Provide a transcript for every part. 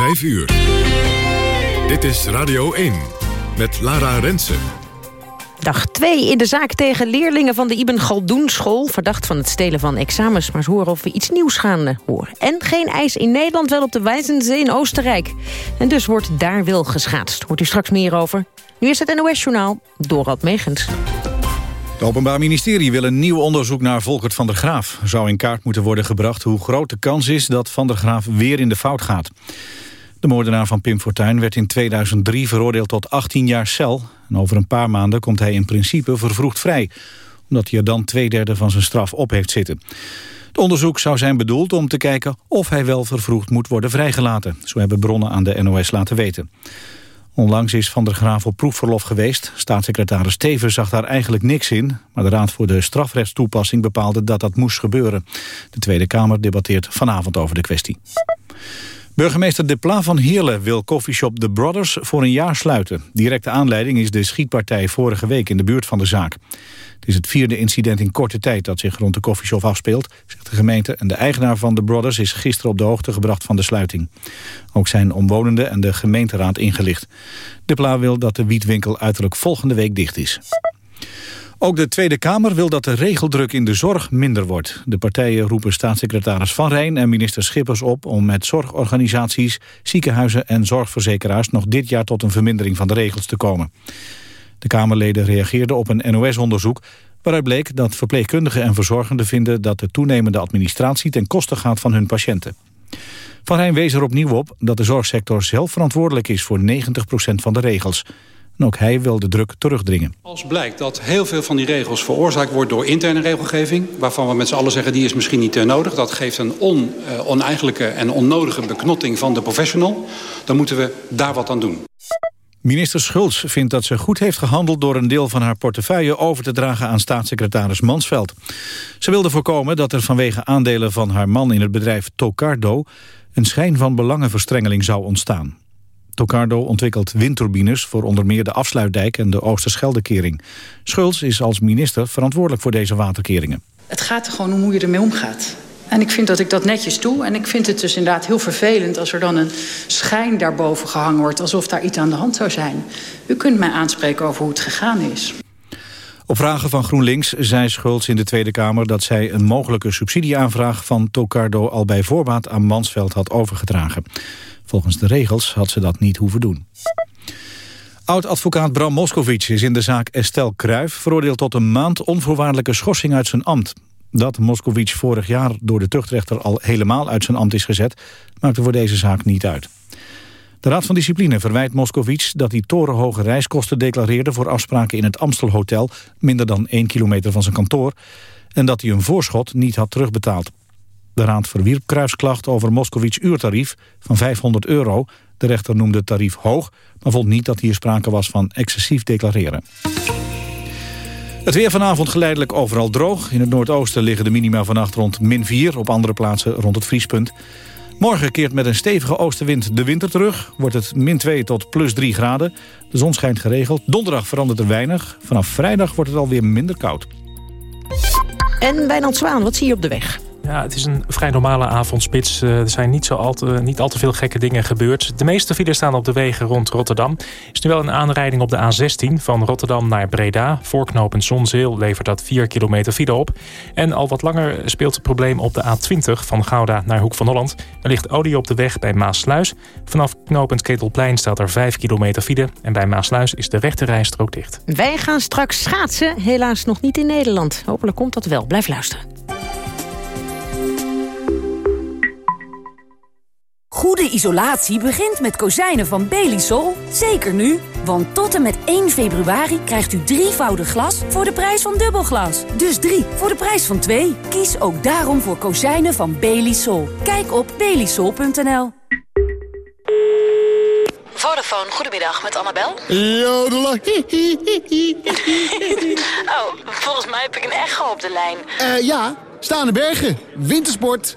5 uur. Dit is Radio 1 met Lara Rensen. Dag 2 in de zaak tegen leerlingen van de Ibn Galdoen school... verdacht van het stelen van examens. Maar ze horen of we iets nieuws gaan horen. En geen ijs in Nederland, wel op de Wijzenzee in Oostenrijk. En dus wordt daar wel geschaatst. Hoort u straks meer over. Nu is het NOS-journaal, Dorald Megens. Het Openbaar Ministerie wil een nieuw onderzoek naar Volkert van der Graaf. Zou in kaart moeten worden gebracht hoe groot de kans is... dat van der Graaf weer in de fout gaat. De moordenaar van Pim Fortuyn werd in 2003 veroordeeld tot 18 jaar cel. En over een paar maanden komt hij in principe vervroegd vrij... omdat hij er dan twee derde van zijn straf op heeft zitten. Het onderzoek zou zijn bedoeld om te kijken of hij wel vervroegd moet worden vrijgelaten. Zo hebben bronnen aan de NOS laten weten. Onlangs is Van der Graaf op proefverlof geweest. Staatssecretaris Teven zag daar eigenlijk niks in... maar de Raad voor de Strafrechtstoepassing bepaalde dat dat moest gebeuren. De Tweede Kamer debatteert vanavond over de kwestie. Burgemeester De Pla van Heerlen wil koffieshop The Brothers voor een jaar sluiten. Directe aanleiding is de schietpartij vorige week in de buurt van de zaak. Het is het vierde incident in korte tijd dat zich rond de koffieshop afspeelt, zegt de gemeente. En de eigenaar van The Brothers is gisteren op de hoogte gebracht van de sluiting. Ook zijn omwonenden en de gemeenteraad ingelicht. De Pla wil dat de wietwinkel uiterlijk volgende week dicht is. Ook de Tweede Kamer wil dat de regeldruk in de zorg minder wordt. De partijen roepen staatssecretaris Van Rijn en minister Schippers op... om met zorgorganisaties, ziekenhuizen en zorgverzekeraars... nog dit jaar tot een vermindering van de regels te komen. De Kamerleden reageerden op een NOS-onderzoek... waaruit bleek dat verpleegkundigen en verzorgenden vinden... dat de toenemende administratie ten koste gaat van hun patiënten. Van Rijn wees er opnieuw op dat de zorgsector zelf verantwoordelijk is... voor 90% van de regels... En ook hij wil de druk terugdringen. Als blijkt dat heel veel van die regels veroorzaakt wordt door interne regelgeving... waarvan we met z'n allen zeggen die is misschien niet nodig... dat geeft een on, uh, oneigenlijke en onnodige beknotting van de professional... dan moeten we daar wat aan doen. Minister Schultz vindt dat ze goed heeft gehandeld... door een deel van haar portefeuille over te dragen aan staatssecretaris Mansveld. Ze wilde voorkomen dat er vanwege aandelen van haar man in het bedrijf Tocardo... een schijn van belangenverstrengeling zou ontstaan. Tocardo ontwikkelt windturbines voor onder meer de afsluitdijk en de Oosterscheldekering. Schulz is als minister verantwoordelijk voor deze waterkeringen. Het gaat er gewoon om hoe je ermee omgaat. En ik vind dat ik dat netjes doe. En ik vind het dus inderdaad heel vervelend als er dan een schijn daarboven gehangen wordt... alsof daar iets aan de hand zou zijn. U kunt mij aanspreken over hoe het gegaan is. Op vragen van GroenLinks zei Schultz in de Tweede Kamer... dat zij een mogelijke subsidieaanvraag van Tocardo al bij voorbaat aan Mansveld had overgedragen. Volgens de regels had ze dat niet hoeven doen. Oud-advocaat Bram Moskovic is in de zaak Estelle Kruijf... veroordeeld tot een maand onvoorwaardelijke schorsing uit zijn ambt. Dat Moskovic vorig jaar door de tuchtrechter al helemaal uit zijn ambt is gezet... maakte voor deze zaak niet uit. De Raad van Discipline verwijt Moskovic dat hij torenhoge reiskosten declareerde... voor afspraken in het Amstelhotel, minder dan 1 kilometer van zijn kantoor... en dat hij een voorschot niet had terugbetaald. De Raad verwierp Kruisklacht over Moskowitz uurtarief van 500 euro. De rechter noemde het tarief hoog, maar vond niet dat hier sprake was van excessief declareren. Het weer vanavond geleidelijk overal droog. In het noordoosten liggen de minima vannacht rond min 4, op andere plaatsen rond het vriespunt. Morgen keert met een stevige oostenwind de winter terug. Wordt het min 2 tot plus 3 graden. De zon schijnt geregeld. Donderdag verandert er weinig. Vanaf vrijdag wordt het alweer minder koud. En Wijnand Zwaan, wat zie je op de weg? Ja, het is een vrij normale avondspits. Eh, er zijn niet, zo al te, niet al te veel gekke dingen gebeurd. De meeste files staan op de wegen rond Rotterdam. Er is nu wel een aanrijding op de A16 van Rotterdam naar Breda. Voorknopend Zonzeel levert dat 4 kilometer file op. En al wat langer speelt het probleem op de A20 van Gouda naar Hoek van Holland. Er ligt olie op de weg bij Maasluis. Vanaf knopend Ketelplein staat er 5 kilometer file. En bij Maasluis is de rechte rijstrook dicht. Wij gaan straks schaatsen. Helaas nog niet in Nederland. Hopelijk komt dat wel. Blijf luisteren. Goede isolatie begint met kozijnen van Belisol. Zeker nu, want tot en met 1 februari krijgt u drievoudig glas voor de prijs van dubbelglas. Dus drie voor de prijs van twee. Kies ook daarom voor kozijnen van Belisol. Kijk op belisol.nl. Vodafone, goedemiddag, met Annabel. Jodela. oh, volgens mij heb ik een echo op de lijn. Uh, ja, staande bergen, wintersport...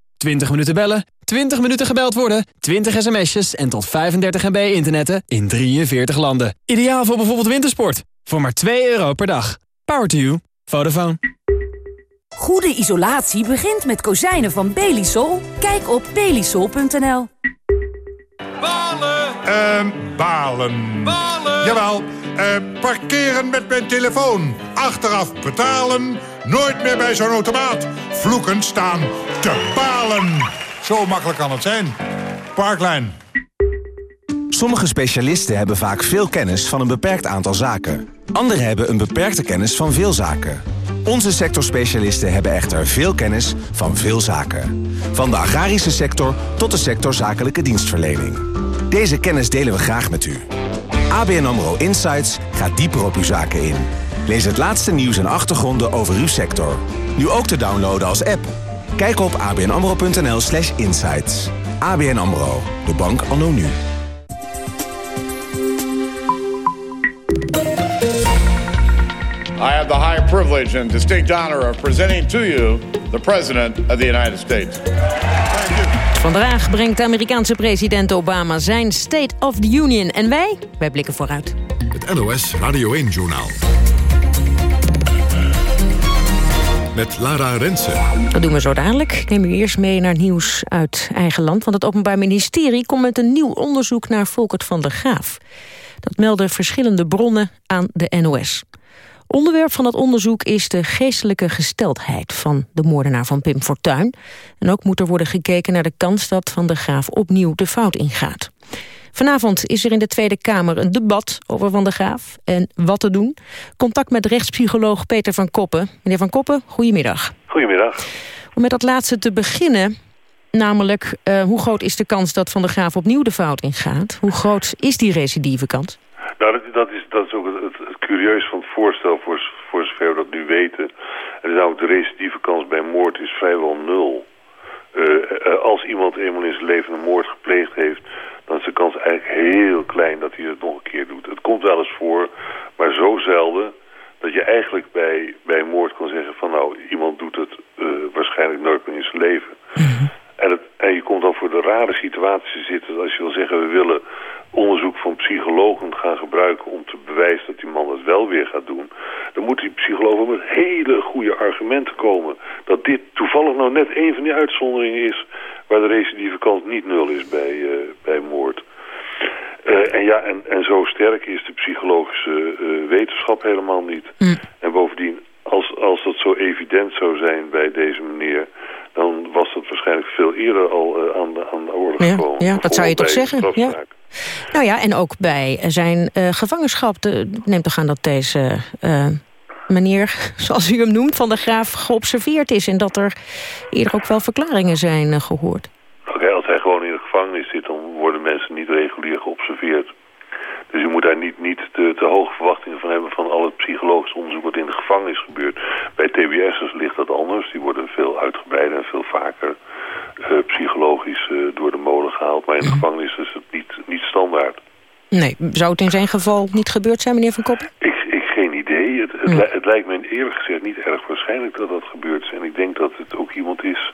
20 minuten bellen, 20 minuten gebeld worden, 20 sms'jes en tot 35 MB internetten in 43 landen. Ideaal voor bijvoorbeeld wintersport. Voor maar 2 euro per dag. Power to you. Vodafone. Goede isolatie begint met kozijnen van Belisol. Kijk op belisol.nl. Ehm, balen. Balen. Jawel. Eh, parkeren met mijn telefoon. Achteraf betalen. Nooit meer bij zo'n automaat. Vloekend staan te balen. Zo makkelijk kan het zijn. Parklijn. Sommige specialisten hebben vaak veel kennis van een beperkt aantal zaken. Anderen hebben een beperkte kennis van veel zaken. Onze sectorspecialisten hebben echter veel kennis van veel zaken. Van de agrarische sector tot de sector zakelijke dienstverlening. Deze kennis delen we graag met u. ABN AMRO Insights gaat dieper op uw zaken in. Lees het laatste nieuws en achtergronden over uw sector. Nu ook te downloaden als app. Kijk op abnamro.nl slash insights. ABN AMRO, de bank anno nu. I have the high privilege and distinct honor of presenting to you the President of the United States. Vandaag brengt de Amerikaanse president Obama zijn State of the Union. En wij? Wij blikken vooruit. Het NOS Radio 1-journaal. Met Lara Rensen. Dat doen we zo dadelijk. Ik neem u eerst mee naar nieuws uit eigen land. Want het Openbaar Ministerie komt met een nieuw onderzoek naar Volkert van der Graaf. Dat melden verschillende bronnen aan de NOS. Onderwerp van het onderzoek is de geestelijke gesteldheid van de moordenaar van Pim Fortuyn. En ook moet er worden gekeken naar de kans dat Van der Graaf opnieuw de fout ingaat. Vanavond is er in de Tweede Kamer een debat over Van der Graaf en wat te doen. Contact met rechtspsycholoog Peter van Koppen. Meneer van Koppen, goedemiddag. Goedemiddag. Om met dat laatste te beginnen, namelijk uh, hoe groot is de kans dat Van der Graaf opnieuw de fout ingaat? Hoe groot is die recidieve kans? Nou, dat, dat, is, dat is ook curieus van het voorstel, voor, voor zover we dat nu weten. En namelijk de recidieve kans bij moord is vrijwel nul. Uh, uh, als iemand eenmaal in zijn leven een moord gepleegd heeft, dan is de kans eigenlijk heel klein dat hij het nog een keer doet. Het komt wel eens voor, maar zo zelden dat je eigenlijk bij, bij moord kan zeggen van nou, iemand doet het uh, waarschijnlijk nooit meer in zijn leven. Mm -hmm. en, het, en je komt dan voor de rare situatie te zitten als je wil zeggen we willen onderzoek van psychologen gaan gebruiken om te bewijzen dat die man het wel weer gaat doen. Dan moeten die psychologen met hele goede argumenten komen dat dit toevallig nou net een van die uitzonderingen is waar de recidieve kans niet nul is bij, uh, bij moord. Uh, en ja, en, en zo sterk is de psychologische uh, wetenschap helemaal niet. Mm. En bovendien, als, als dat zo evident zou zijn bij deze meneer... dan was dat waarschijnlijk veel eerder al uh, aan, de, aan de orde ja, gekomen. Ja, dat zou je toch zeggen? Ja. Nou ja, en ook bij zijn gevangenschap. De, neemt toch aan dat deze meneer, zoals u hem noemt, van de Graaf geobserveerd is... en dat er eerder ook wel verklaringen zijn gehoord. Oké, okay, als hij gewoon in de gevangenis zit... dan worden mensen niet regulier geobserveerd. Dus u moet daar niet, niet te, te hoge verwachtingen van hebben... van al het psychologisch onderzoek wat in de gevangenis gebeurt. Bij TBS'ers ligt dat anders. Die worden veel uitgebreider en veel vaker uh, psychologisch uh, door de molen gehaald. Maar in de gevangenis is het niet, niet standaard. Nee, zou het in zijn geval niet gebeurd zijn, meneer Van Koppen? Ik, ik geen idee. Het, het, mm. het, lijkt me eerlijk gezegd niet erg waarschijnlijk dat dat gebeurt is. En ik denk dat het ook iemand is,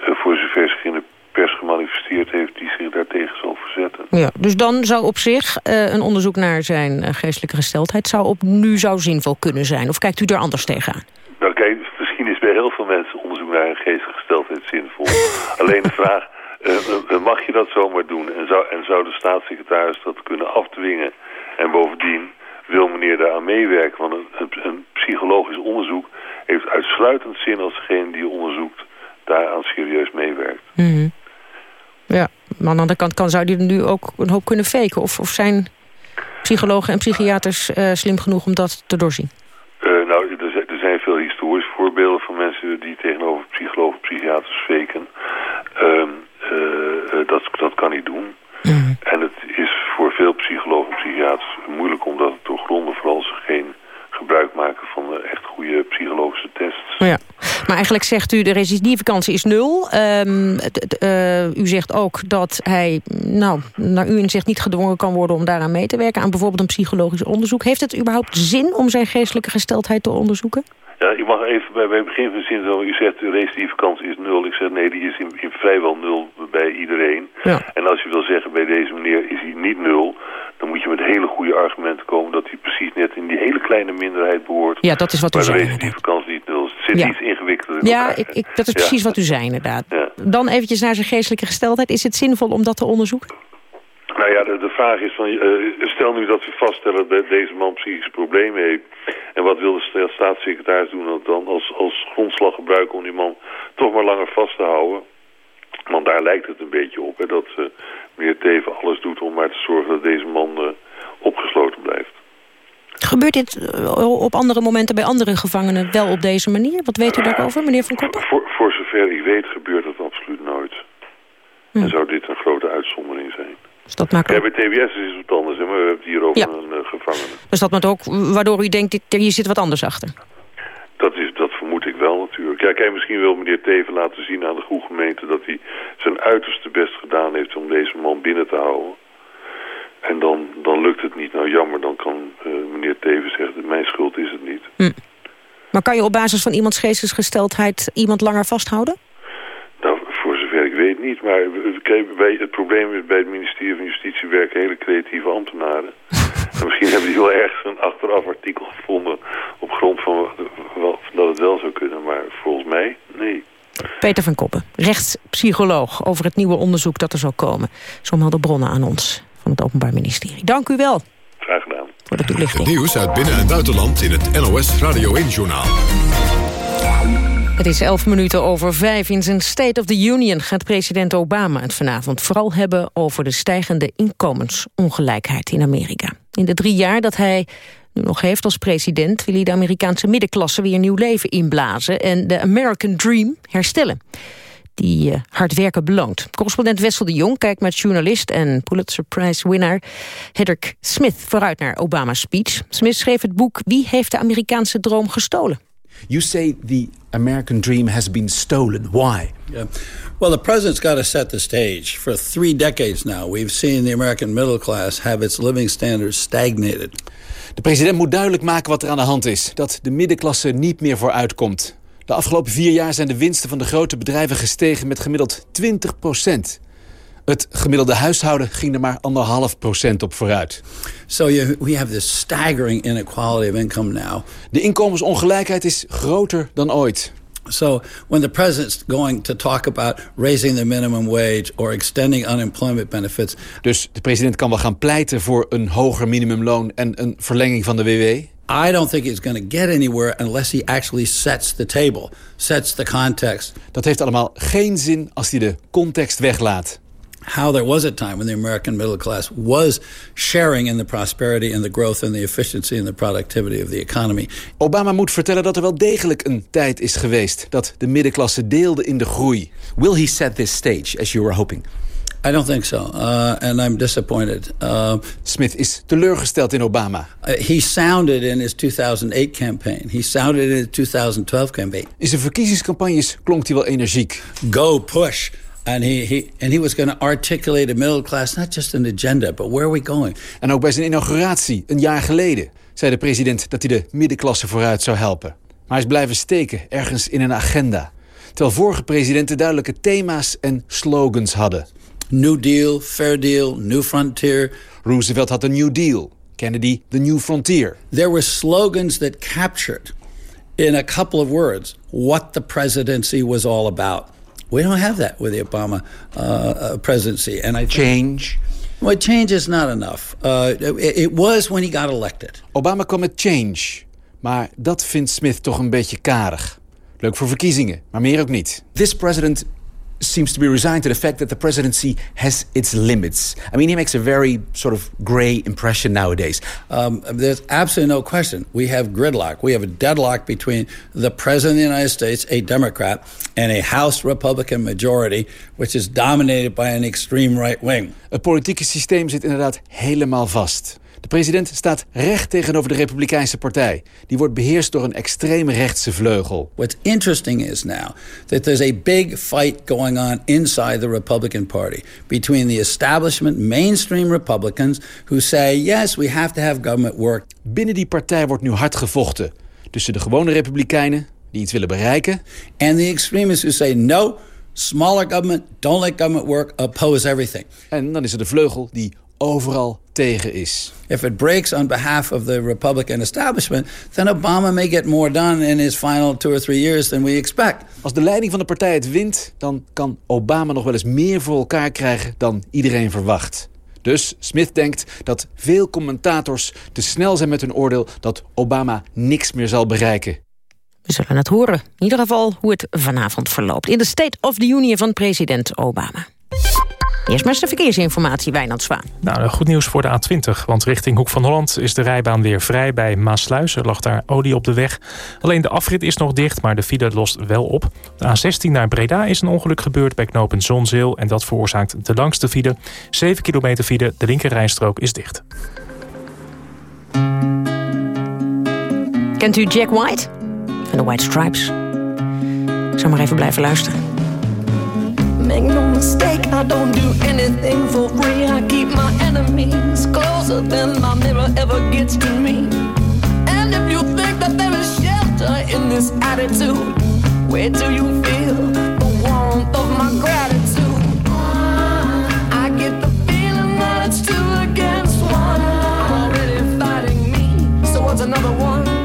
uh, voor zover zich in de pers gemanifesteerd heeft... die zich daartegen zal verzetten. Ja, dus dan zou op zich uh, een onderzoek naar zijn uh, geestelijke gesteldheid... Zou op nu zou zinvol kunnen zijn? Of kijkt u er anders tegenaan? Nou kijk, misschien is bij heel veel mensen onderzoek naar een geestelijke gesteldheid zinvol. Alleen de vraag, uh, mag je dat zomaar doen? En zou, en zou de staatssecretaris dat kunnen afdwingen? En bovendien wil meneer daaraan meewerken. Want een, een, psychologisch onderzoek heeft uitsluitend zin als degene die onderzoekt daaraan serieus meewerkt. -hmm. Ja, maar aan de andere kant kan, zou die nu ook een hoop kunnen faken? Of, of zijn psychologen en psychiaters slim genoeg om dat te doorzien? Uh, nou, er, er, zijn veel historische voorbeelden van mensen die tegenover psychologen en psychiaters faken. Uh, dat, dat kan niet doen. Mm -hmm. En het is voor veel psychologen en psychiaters moeilijk om dat te doorgronden, vooral als ze geen gebruik maken van echt goede psychologische tests. Ja, Ja. Maar eigenlijk zegt u, de recidievekantie is nul. Um, u zegt ook dat hij, nou, naar uw inzicht niet gedwongen kan worden... om daaraan mee te werken, aan bijvoorbeeld een psychologisch onderzoek. Heeft het überhaupt zin om zijn geestelijke gesteldheid te onderzoeken? Ja, ik mag even bij, bij het begin van de zin zeggen, u zegt de recidievekantie is nul. Ik zeg nee, die is in, in vrijwel nul bij iedereen. Ja. En als u wil zeggen bij deze meneer is hij niet nul dan moet je met hele goede argumenten komen... dat hij precies net in die hele kleine minderheid behoort. Ja, dat is wat u zei. Zit iets ingewikkelder in Ja, ik, ik, dat is precies wat u zei inderdaad. Dan eventjes naar zijn geestelijke gesteldheid. Is het zinvol om dat te onderzoeken? Nou ja, de, de vraag is van, uh, stel nu dat we vaststellen dat deze man psychische problemen heeft. En wat wil de staatssecretaris doen dan als, als grondslag gebruiken om die man toch maar langer vast te houden? Want daar lijkt het een beetje op, hè, dat uh, meneer Teven alles doet om maar te zorgen dat deze man uh, opgesloten blijft. Gebeurt dit uh, op andere momenten bij andere gevangenen wel op deze manier? Wat weet u daarover, meneer Van Koppen? Voor, voor zover ik weet gebeurt dat absoluut nooit. Hm. En zou dit een grote uitzondering zijn. Dus dat maakt ja, bij TBS is het wat anders, maar we hebben het hier over ja. een gevangene. Dus dat maakt ook, waardoor u denkt, hier zit wat anders achter? Dat, is, dat vermoed ik wel natuurlijk. Ja, kijk, misschien wil meneer Teven laten zien aan de goede gemeente... dat hij zijn uiterste best gedaan heeft om deze man binnen te houden. En dan, dan lukt het niet. Nou, jammer, dan kan uh, meneer Teven zeggen... mijn schuld is het niet. Hm. Maar kan je op basis van iemands geestesgesteldheid iemand langer vasthouden? Nou, voor zover ik weet niet. Maar het probleem is bij het ministerie van Justitie werken hele creatieve ambtenaren. en misschien hebben die wel ergens een achteraf artikel gevonden... op grond van dat het wel zou kunnen, maar volgens mij nee. Peter van Koppen, rechtspsycholoog over het nieuwe onderzoek dat er zal komen. Zo melden bronnen aan ons van het Openbaar Ministerie. Dank u wel. Voor de toelichting. Het nieuws uit binnen- en buitenland in het NOS Radio 1-journaal. Het is elf minuten over vijf. In zijn State of the Union gaat president Obama het vanavond vooral hebben over de stijgende inkomensongelijkheid in Amerika. In de drie jaar dat hij nu nog heeft als president... wil hij de Amerikaanse middenklasse weer nieuw leven inblazen... en de American Dream herstellen die uh, hard werken beloont. Correspondent Wessel de Jong kijkt met journalist en Pulitzer Prize-winnaar Hedrick Smith vooruit naar Obama's speech. Smith schreef het boek Wie heeft de Amerikaanse droom gestolen? You say the American dream has been stolen. Why? Yeah. Well, the president's got to set the stage. For three decades now, we've seen the American middle class have its living standards stagnated. De president moet duidelijk maken wat er aan de hand is. Dat de middenklasse niet meer vooruitkomt. De afgelopen vier jaar zijn de winsten van de grote bedrijven gestegen met gemiddeld 20 procent. Het gemiddelde huishouden ging er maar anderhalf procent op vooruit. So you, we have this staggering inequality of income now. De inkomensongelijkheid is groter dan ooit. So when the president's going to talk about raising the minimum wage or extending unemployment benefits. Dus de president kan wel gaan pleiten voor een hoger minimumloon en een verlenging van de WW? I don't think he's going to get anywhere unless he actually sets the table, sets the context. Dat heeft allemaal geen zin als hij de context weglaat how there was a time when the American middle class was sharing in the prosperity and the growth and the efficiency and the productivity of the economy. Obama moet vertellen dat er wel degelijk een tijd is geweest dat de middenklasse deelde in de groei. Will he set this stage as you were hoping? I don't think so, uh, and I'm disappointed. Uh, Smith is teleurgesteld in Obama. Uh, he sounded in his 2008 campaign. He sounded in his 2012 campaign. In zijn verkiezingscampagnes klonk hij wel energiek. Go push. And he, he, and he was going to articulate a middle class, not just an agenda, but where are we going? En ook bij zijn inauguratie, een jaar geleden, zei de president dat hij de middenklasse vooruit zou helpen. Maar hij is blijven steken, ergens in een agenda. Terwijl vorige presidenten duidelijke thema's en slogans hadden. New Deal, Fair Deal, New Frontier. Roosevelt had een New Deal. Kennedy, the New Frontier. There were slogans that captured, in a couple of words, what the presidency was all about. We don't have that with the Obama uh, uh presidency. And I change. Well, change is not enough. Uh, it, it, was when he got elected. Obama kwam met change, maar dat vindt Smith toch een beetje karig. Leuk voor verkiezingen, maar meer ook niet. This president seems to be resigned to the fact that the presidency has its limits. I mean, he makes a very sort of gray impression nowadays. Um, there's absolutely no question. We have gridlock. We have a deadlock between the president of the United States, a Democrat, and a House Republican majority, which is dominated by an extreme right wing. Het politieke systeem zit inderdaad helemaal vast. De president staat recht tegenover de Republikeinse partij. Die wordt beheerst door een extreem rechtse vleugel. What's interesting is now that there's a big fight going on inside the Republican Party between the establishment mainstream Republicans who say yes, we have to have government work. Binnen die partij wordt nu hard gevochten tussen de gewone Republikeinen die iets willen bereiken and the extremists who say no, smaller government, don't let government work, oppose everything. En dan is er de vleugel die overal tegen is. If it breaks on behalf of the Republican establishment, then Obama may get more done in his final two or three years than we expect. Als de leiding van de partij het wint, dan kan Obama nog wel eens meer voor elkaar krijgen dan iedereen verwacht. Dus Smith denkt dat veel commentators te snel zijn met hun oordeel dat Obama niks meer zal bereiken. We zullen het horen. In ieder geval hoe het vanavond verloopt. In de State of the Union van president Obama. Eerst maar eens de verkeersinformatie, Wijnand Zwaan. Nou, goed nieuws voor de A20, want richting Hoek van Holland is de rijbaan weer vrij bij Maasluis. Er lag daar olie op de weg. Alleen de afrit is nog dicht, maar de file lost wel op. De A16 naar Breda is een ongeluk gebeurd bij knooppunt Zonzeel... en dat veroorzaakt de langste file. 7 kilometer file, de linkerrijstrook is dicht. Kent u Jack White? Van de White Stripes. Ik zal maar even blijven luisteren. Mistake, I don't do anything for free. I keep my enemies closer than my mirror ever gets to me. And if you think that there is shelter in this attitude, where do you feel the warmth of my gratitude? I get the feeling that it's two against one. I'm already fighting me, so what's another one?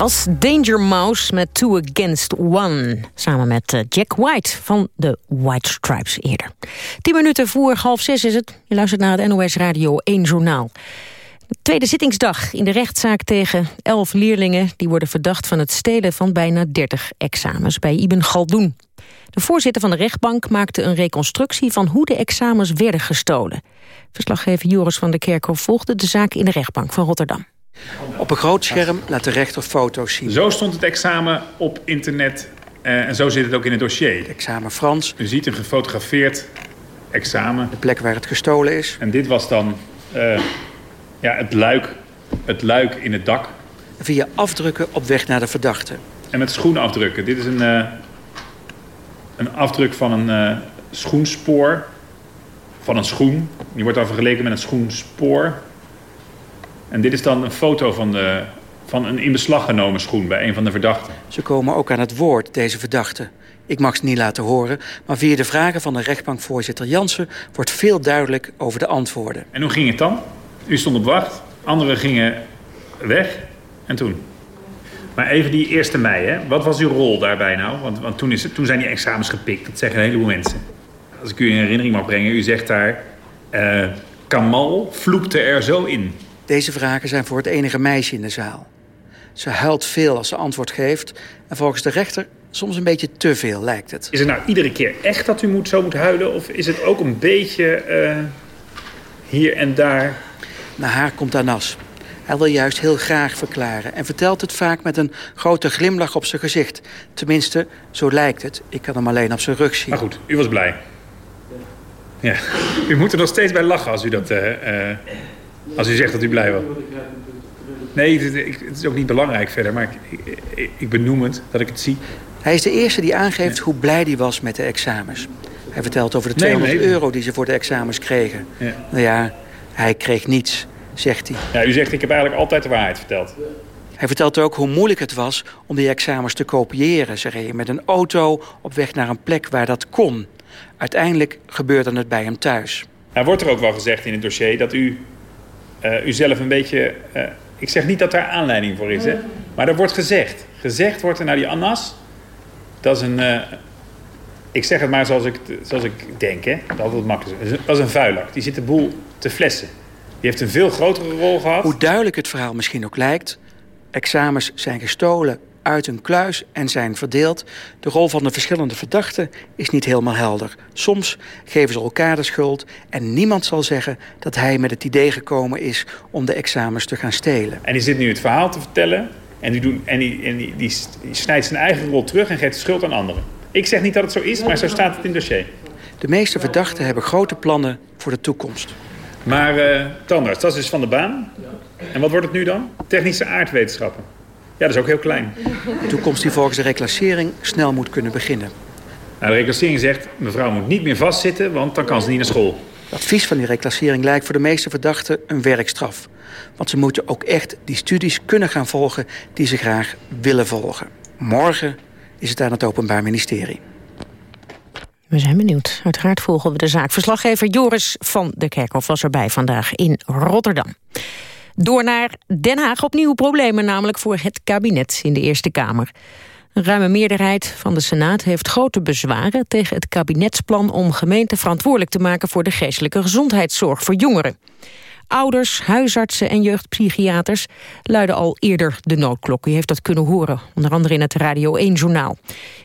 Was Danger Mouse met Two Against One. Samen met eh, Jack White van de White Stripes eerder. Tien minuten voor half zes is het. Je luistert naar het NOS Radio 1 Journaal. De tweede zittingsdag in de rechtszaak tegen elf leerlingen... die worden verdacht van het stelen van bijna 30 examens bij Ibn Galdoen. De voorzitter van de rechtbank maakte een reconstructie... van hoe de examens werden gestolen. Verslaggever Joris van der Kerkhof volgde de zaak in de rechtbank van Rotterdam. Op een groot scherm laat de rechter foto's zien. Zo stond het examen op internet eh, en zo zit het ook in het dossier. Examen Frans. U ziet een gefotografeerd examen. De plek waar het gestolen is. En dit was dan eh, ja, het, luik, het luik in het dak. Via afdrukken op weg naar de verdachte. En met schoenafdrukken. Dit is een, eh, een afdruk van een schoenspoor. Van een schoen. Die wordt dan vergeleken met een schoenspoor. En dit is dan een foto van, de, van een in beslag genomen schoen bij een van de verdachten. Ze komen ook aan het woord, deze verdachten. Ik mag ze niet laten horen, maar via de vragen van de rechtbankvoorzitter Jansen... wordt veel duidelijk over de antwoorden. En hoe ging het dan? U stond op wacht, anderen gingen weg. En toen? Maar even die 1 mei, hè? wat was uw rol daarbij nou? Want, want toen, is, het- toen zijn die examens gepikt, dat zeggen een heleboel mensen. Als ik u in herinnering mag brengen, u zegt daar... eh, Kamal vloekte er zo in. Deze vragen zijn voor het enige meisje in de zaal. Ze huilt veel als ze antwoord geeft. En volgens de rechter soms een beetje te veel, lijkt het. Is het nou iedere keer echt dat u moet, zo moet huilen? Of is het ook een beetje eh, hier en daar? Naar haar komt Anas. Hij wil juist heel graag verklaren en vertelt het vaak met een grote glimlach op zijn gezicht. Tenminste, zo lijkt het. Ik kan hem alleen op zijn rug zien. Maar goed, u was blij. Ja, u moet er nog steeds bij lachen als u, dat, eh, eh, als u zegt dat u blij was. Nee, het, het is ook niet belangrijk verder, maar ik, ik, ik benoem het, dat ik het zie. Hij is de eerste die aangeeft hoe blij hij was met de examens. Hij vertelt over de Nee, 200 nee. euro die ze voor de examens kregen. Ja. Nou ja, hij kreeg niets, zegt hij. Ja, u zegt, ik heb eigenlijk altijd de waarheid verteld. Hij vertelt ook hoe moeilijk het was om die examens te kopiëren. Ze reden met een auto op weg naar een plek waar dat kon. Uiteindelijk gebeurde het bij hem thuis. Er wordt er ook wel gezegd in het dossier dat u eh, u zelf een beetje... eh, ik zeg niet dat daar aanleiding voor is, hè. Maar er wordt gezegd. Gezegd wordt er, nou die Annas... Dat is een... eh, ik zeg het maar zoals ik, zoals ik denk, hè. Dat is het makkelijkste. Dat is een vuilak. Die zit de boel te flessen. Die heeft een veel grotere rol gehad. Hoe duidelijk het verhaal misschien ook lijkt... examens zijn gestolen uit een kluis en zijn verdeeld. De rol van de verschillende verdachten is niet helemaal helder. Soms geven ze elkaar de schuld... en niemand zal zeggen dat hij met het idee gekomen is... om de examens te gaan stelen. En die zit nu het verhaal te vertellen. En, die, doen, en, die, en die, snijdt zijn eigen rol terug en geeft de schuld aan anderen. Ik zeg niet dat het zo is, maar zo staat het in het dossier. De meeste verdachten hebben grote plannen voor de toekomst. Maar tandarts, dat is dus van de baan. En wat wordt het nu dan? Technische aardwetenschappen. Ja, dat is ook heel klein. Een toekomst die volgens de reclassering snel moet kunnen beginnen. Nou, de reclassering zegt, mevrouw moet niet meer vastzitten, want dan kan ze niet naar school. Het advies van die reclassering lijkt voor de meeste verdachten een werkstraf. Want ze moeten ook echt die studies kunnen gaan volgen die ze graag willen volgen. Morgen is het aan het Openbaar Ministerie. We zijn benieuwd. Uiteraard volgen we de zaak. Verslaggever Joris van der Kerkhof was erbij vandaag in Rotterdam. Door naar Den Haag opnieuw problemen, namelijk voor het kabinet in de Eerste Kamer. Een ruime meerderheid van de Senaat heeft grote bezwaren tegen het kabinetsplan om gemeenten verantwoordelijk te maken voor de geestelijke gezondheidszorg voor jongeren. Ouders, huisartsen en jeugdpsychiaters luiden al eerder de noodklok. U heeft dat kunnen horen, onder andere in het Radio 1-journaal.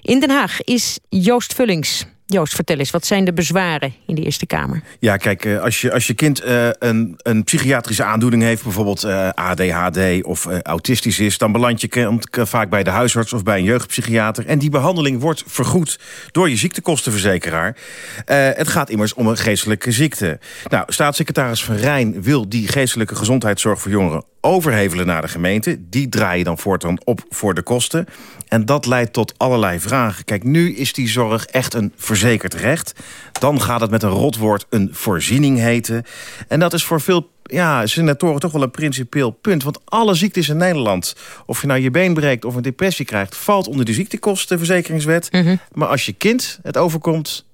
In Den Haag is Joost Vullings. Joost, vertel eens, wat zijn de bezwaren in de Eerste Kamer? Ja, kijk, eh, als je, als je kind eh, een, een psychiatrische aandoening heeft... bijvoorbeeld eh, ADHD of autistisch is... dan beland je vaak bij de huisarts of bij een jeugdpsychiater. En die behandeling wordt vergoed door je ziektekostenverzekeraar. Het gaat immers om een geestelijke ziekte. Nou, staatssecretaris Van Rijn wil die geestelijke gezondheidszorg voor jongeren overhevelen naar de gemeente. Die draaien dan voortaan op voor de kosten. En dat leidt tot allerlei vragen. Kijk, nu is die zorg echt een verzekerd recht. Dan gaat het met een rotwoord een voorziening heten. En dat is voor veel ja, senatoren toch wel een principieel punt. Want alle ziektes in Nederland, of je nou je been breekt of een depressie krijgt... valt onder de ziektekostenverzekeringswet. Maar als je kind het overkomt,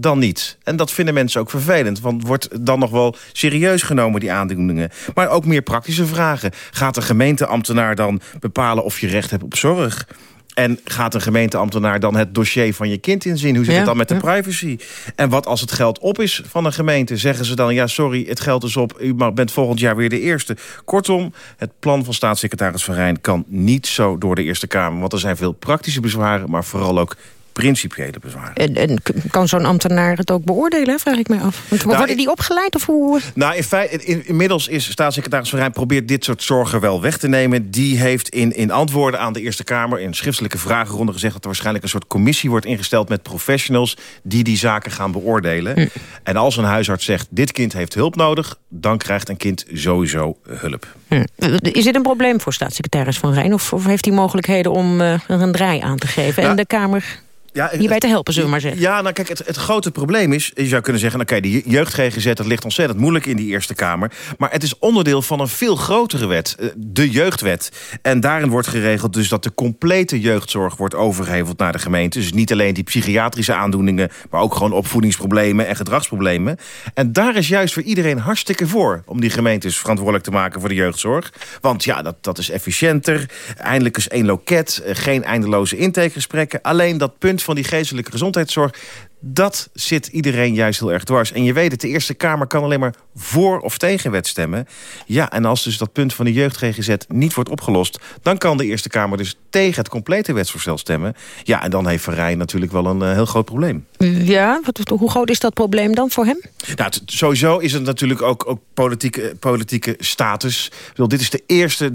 dan niet. En dat vinden mensen ook vervelend. Want wordt dan nog wel serieus genomen, die aandoeningen. Maar ook meer praktische vragen. Gaat een gemeenteambtenaar dan bepalen of je recht hebt op zorg? En gaat een gemeenteambtenaar dan het dossier van je kind inzien? Hoe zit Ja, het dan met de ja. privacy? En wat als het geld op is van een gemeente? Zeggen ze dan, ja sorry, het geld is op. U bent volgend jaar weer de eerste. Kortom, het plan van staatssecretaris Van Rijn... kan niet zo door de Eerste Kamer. Want er zijn veel praktische bezwaren... maar vooral ook principiële bezwaren. En, en kan zo'n ambtenaar het ook beoordelen, vraag ik mij af. Want worden die opgeleid of hoe? Nou, in feite, in- inmiddels is staatssecretaris Van Rijn... probeert dit soort zorgen wel weg te nemen. Die heeft in, in antwoorden aan de Eerste Kamer... in schriftelijke vragenronde gezegd... dat er waarschijnlijk een soort commissie wordt ingesteld met professionals... die die zaken gaan beoordelen. En als een huisarts zegt, dit kind heeft hulp nodig... dan krijgt een kind sowieso hulp. Hm. Is dit een probleem voor staatssecretaris Van Rijn? Of, of heeft hij mogelijkheden om eh, er een draai aan te geven? en Nou, de Kamer Ja, hierbij te helpen, zullen we maar zeggen. Ja, nou kijk, het, het grote probleem is... je zou kunnen zeggen, oké, die jeugd-GGZ... dat ligt ontzettend moeilijk in die Eerste Kamer. Maar het is onderdeel van een veel grotere wet. eh, De jeugdwet. En daarin wordt geregeld dus dat de complete jeugdzorg... wordt overgeheveld naar de gemeente. Dus niet alleen die psychiatrische aandoeningen... maar ook gewoon opvoedingsproblemen en gedragsproblemen. En daar is juist voor iedereen hartstikke voor... om die gemeentes verantwoordelijk te maken voor de jeugdzorg. Want ja, dat, dat is efficiënter. Eindelijk is één loket. eh, Geen eindeloze intakegesprekken. Alleen dat punt van die geestelijke gezondheidszorg... dat zit iedereen juist heel erg dwars. En je weet het, de Eerste Kamer kan alleen maar voor of tegen wet stemmen. Ja, en als dus dat punt van de jeugd-GGZ niet wordt opgelost... dan kan de Eerste Kamer dus tegen het complete wetsvoorstel stemmen. Ja, en dan heeft Van Rijn natuurlijk wel een heel groot probleem. Ja, wat, hoe groot is dat probleem dan voor hem? Nou, sowieso is het natuurlijk ook, ook politieke, politieke status. Bedoel, dit is de eerste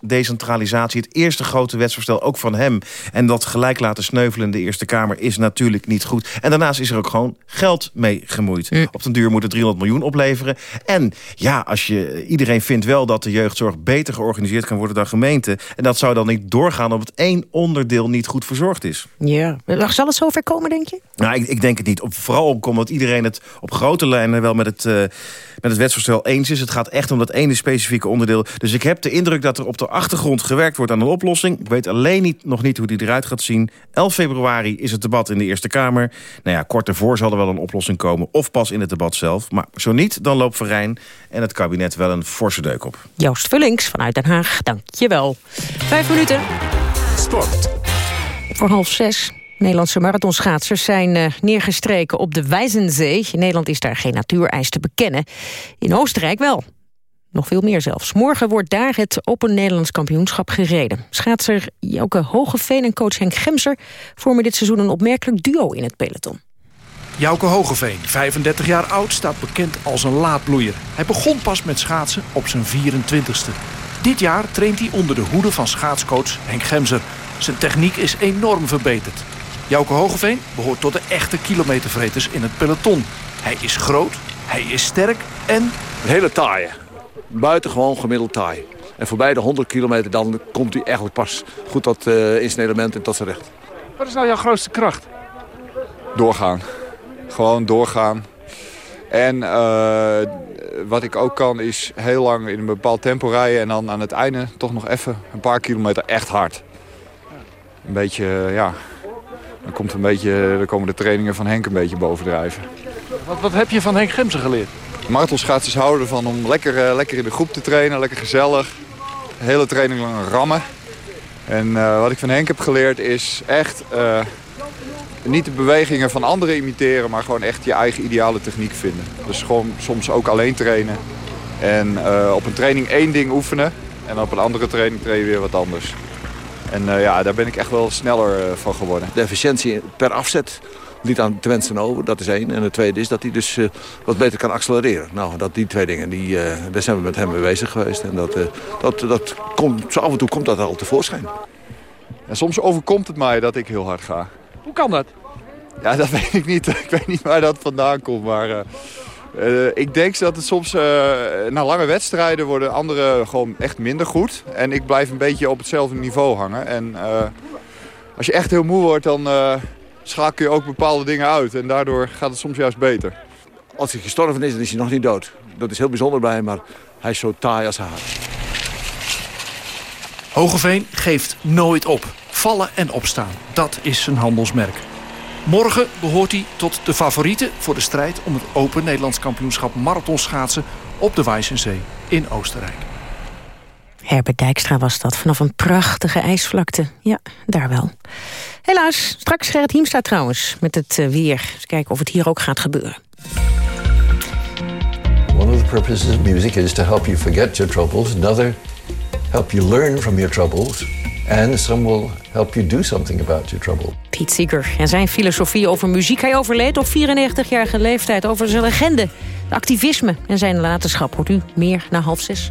decentralisatie, het eerste grote wetsvoorstel, ook van hem. En dat gelijk laten sneuvelen in de Eerste Kamer is natuurlijk niet goed. En daarnaast is er ook gewoon geld mee gemoeid. Op den duur moet het 300 miljoen opleveren. En ja, als je, iedereen vindt wel dat de jeugdzorg beter georganiseerd kan worden dan gemeenten. En dat zou dan niet doorgaan omdat één onderdeel niet goed verzorgd is. Ja, zal het zover komen, denk je? Nou, ik, ik denk het niet. Op, vooral omdat iedereen het op grote lijnen wel met het, uh, met het wetsvoorstel eens is. Het gaat echt om dat ene specifieke onderdeel. Dus ik heb de indruk dat er op de achtergrond gewerkt wordt aan een oplossing. Ik weet alleen niet, nog niet hoe die eruit gaat zien. 11 februari is het debat in de Eerste Kamer. Nou ja, kort ervoor zal er wel een oplossing komen. Of pas in het debat zelf. Maar zo niet, dan loopt Verijn en het kabinet wel een forse deuk op. Joost Vullings vanuit Den Haag, dank je wel. Vijf minuten. Sport. Voor half zes. Nederlandse marathonschaatsers zijn uh, neergestreken op de Wijzenzee. In Nederland is daar geen natuurijs te bekennen. In Oostenrijk wel. Nog veel meer zelfs. Morgen wordt daar het Open Nederlands kampioenschap gereden. Schaatser Joke Hogeveen en coach Henk Gemser... vormen dit seizoen een opmerkelijk duo in het peloton. Jouke Hogeveen, 35 jaar oud, staat bekend als een laadbloeier. Hij begon pas met schaatsen op zijn 24ste. Dit jaar traint hij onder de hoede van schaatscoach Henk Gemser. Zijn techniek is enorm verbeterd. Jouke Hogeveen behoort tot de echte kilometervreters in het peloton. Hij is groot, hij is sterk en... Een hele taaie. Buitengewoon gemiddeld taai. En voorbij de 100 kilometer dan komt hij eigenlijk pas goed tot uh, in zijn element en tot zijn recht. Wat is nou jouw grootste kracht? Doorgaan. Gewoon doorgaan. En uh, wat ik ook kan is heel lang in een bepaald tempo rijden... en dan aan het einde toch nog even een paar kilometer echt hard. Een beetje, ja... Dan, komt een beetje, dan komen de trainingen van Henk een beetje bovendrijven. Wat, wat heb je van Henk Gemsen geleerd? Marathonschaatsers houden ervan om lekker, uh, lekker in de groep te trainen, lekker gezellig. De hele training lang rammen. En uh, wat ik van Henk heb geleerd is echt niet de bewegingen van anderen imiteren, maar gewoon echt je eigen ideale techniek vinden. Dus gewoon soms ook alleen trainen. En op een training één ding oefenen en op een andere training train je weer wat anders. En ja, daar ben ik echt wel sneller van geworden. De efficiëntie per afzet niet aan te wensen over, dat is één. En het tweede is dat hij dus uh, wat beter kan accelereren. Nou, dat, die twee dingen, die, daar zijn we met hem mee bezig geweest. En dat, dat, dat komt, zo af en toe komt dat al tevoorschijn. En soms overkomt het mij dat ik heel hard ga. Hoe kan dat? Ja, dat weet ik niet. Ik weet niet waar dat vandaan komt, maar... ik denk dat het soms na lange wedstrijden worden anderen gewoon echt minder goed. En ik blijf een beetje op hetzelfde niveau hangen. En als je echt heel moe wordt, dan schakel je ook bepaalde dingen uit. En daardoor gaat het soms juist beter. Als hij gestorven is, dan is hij nog niet dood. Dat is heel bijzonder bij hem, maar hij is zo taai als haar. Hogeveen geeft nooit op. Vallen en opstaan, dat is zijn handelsmerk. Morgen behoort hij tot de favorieten voor de strijd... om het Open Nederlands kampioenschap marathonschaatsen... op de Weissensee in Oostenrijk. Herbert Dijkstra was dat, vanaf een prachtige ijsvlakte. Ja, daar wel. Helaas, straks Gerrit Hiemstra trouwens, met het uh, weer. Eens kijken of het hier ook gaat gebeuren. One of the purposes of music is to help you forget your troubles. Another, help you learn from your troubles. And some will help you do something about your trouble. Piet Seeger en zijn filosofie over muziek. Hij overleed op 94-jarige leeftijd over zijn legende, de activisme en zijn nalatenschap. Hoort u meer na half zes.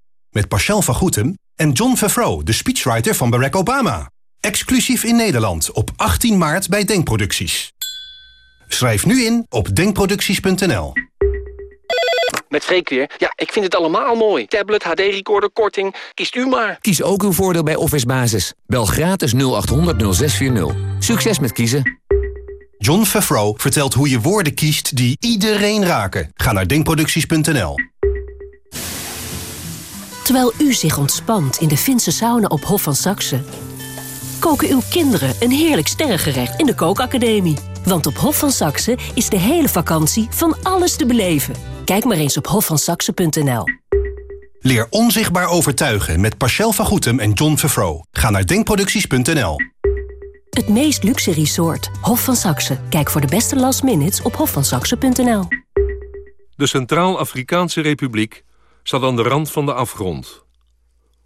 met Pascal van Goetem en John Favreau, de speechwriter van Barack Obama. Exclusief in Nederland op 18 maart bij Denkproducties. Schrijf nu in op denkproducties.nl. Met Freek weer. Ja, ik vind het allemaal mooi. Tablet, HD-recorder, korting. Kiest u maar. Kies ook uw voordeel bij Office Basis. Bel gratis 0800 0640. Succes met kiezen. John Favreau vertelt hoe je woorden kiest die iedereen raken. Ga naar denkproducties.nl. Terwijl u zich ontspant in de Finse sauna op Hof van Saxe... koken uw kinderen een heerlijk sterrengerecht in de kookacademie. Want op Hof van Saxe is de hele vakantie van alles te beleven. Kijk maar eens op hofvansaxe.nl. Leer onzichtbaar overtuigen met Pascal van Goetem en John Favreau. Ga naar denkproducties.nl. Het meest luxe resort, Hof van Saxe. Kijk voor de beste last minutes op hofvansaxe.nl. De Centraal-Afrikaanse Republiek staat aan de rand van de afgrond.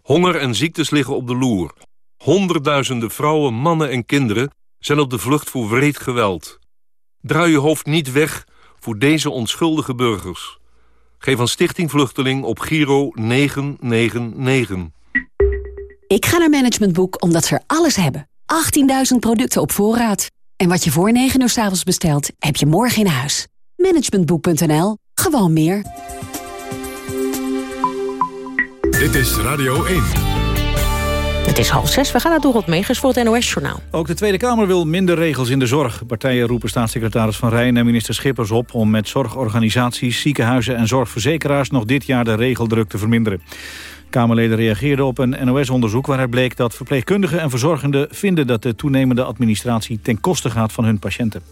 Honger en ziektes liggen op de loer. Honderdduizenden vrouwen, mannen en kinderen zijn op de vlucht voor wreed geweld. Draai je hoofd niet weg voor deze onschuldige burgers. Geef aan Stichting Vluchteling op Giro 999. Ik ga naar Management Boek omdat ze er alles hebben. 18.000 producten op voorraad. En wat je voor 9 uur s avonds bestelt, heb je morgen in huis. Managementboek.nl. Gewoon meer. Dit is Radio 1. Het is half zes. We gaan naar Dorot Megers voor het NOS-journaal. Ook de Tweede Kamer wil minder regels in de zorg. Partijen roepen staatssecretaris Van Rijn en minister Schippers op... om met zorgorganisaties, ziekenhuizen en zorgverzekeraars... nog dit jaar de regeldruk te verminderen. Kamerleden reageerden op een NOS-onderzoek waaruit bleek dat verpleegkundigen en verzorgenden vinden dat de toenemende administratie ten koste gaat van hun patiënten.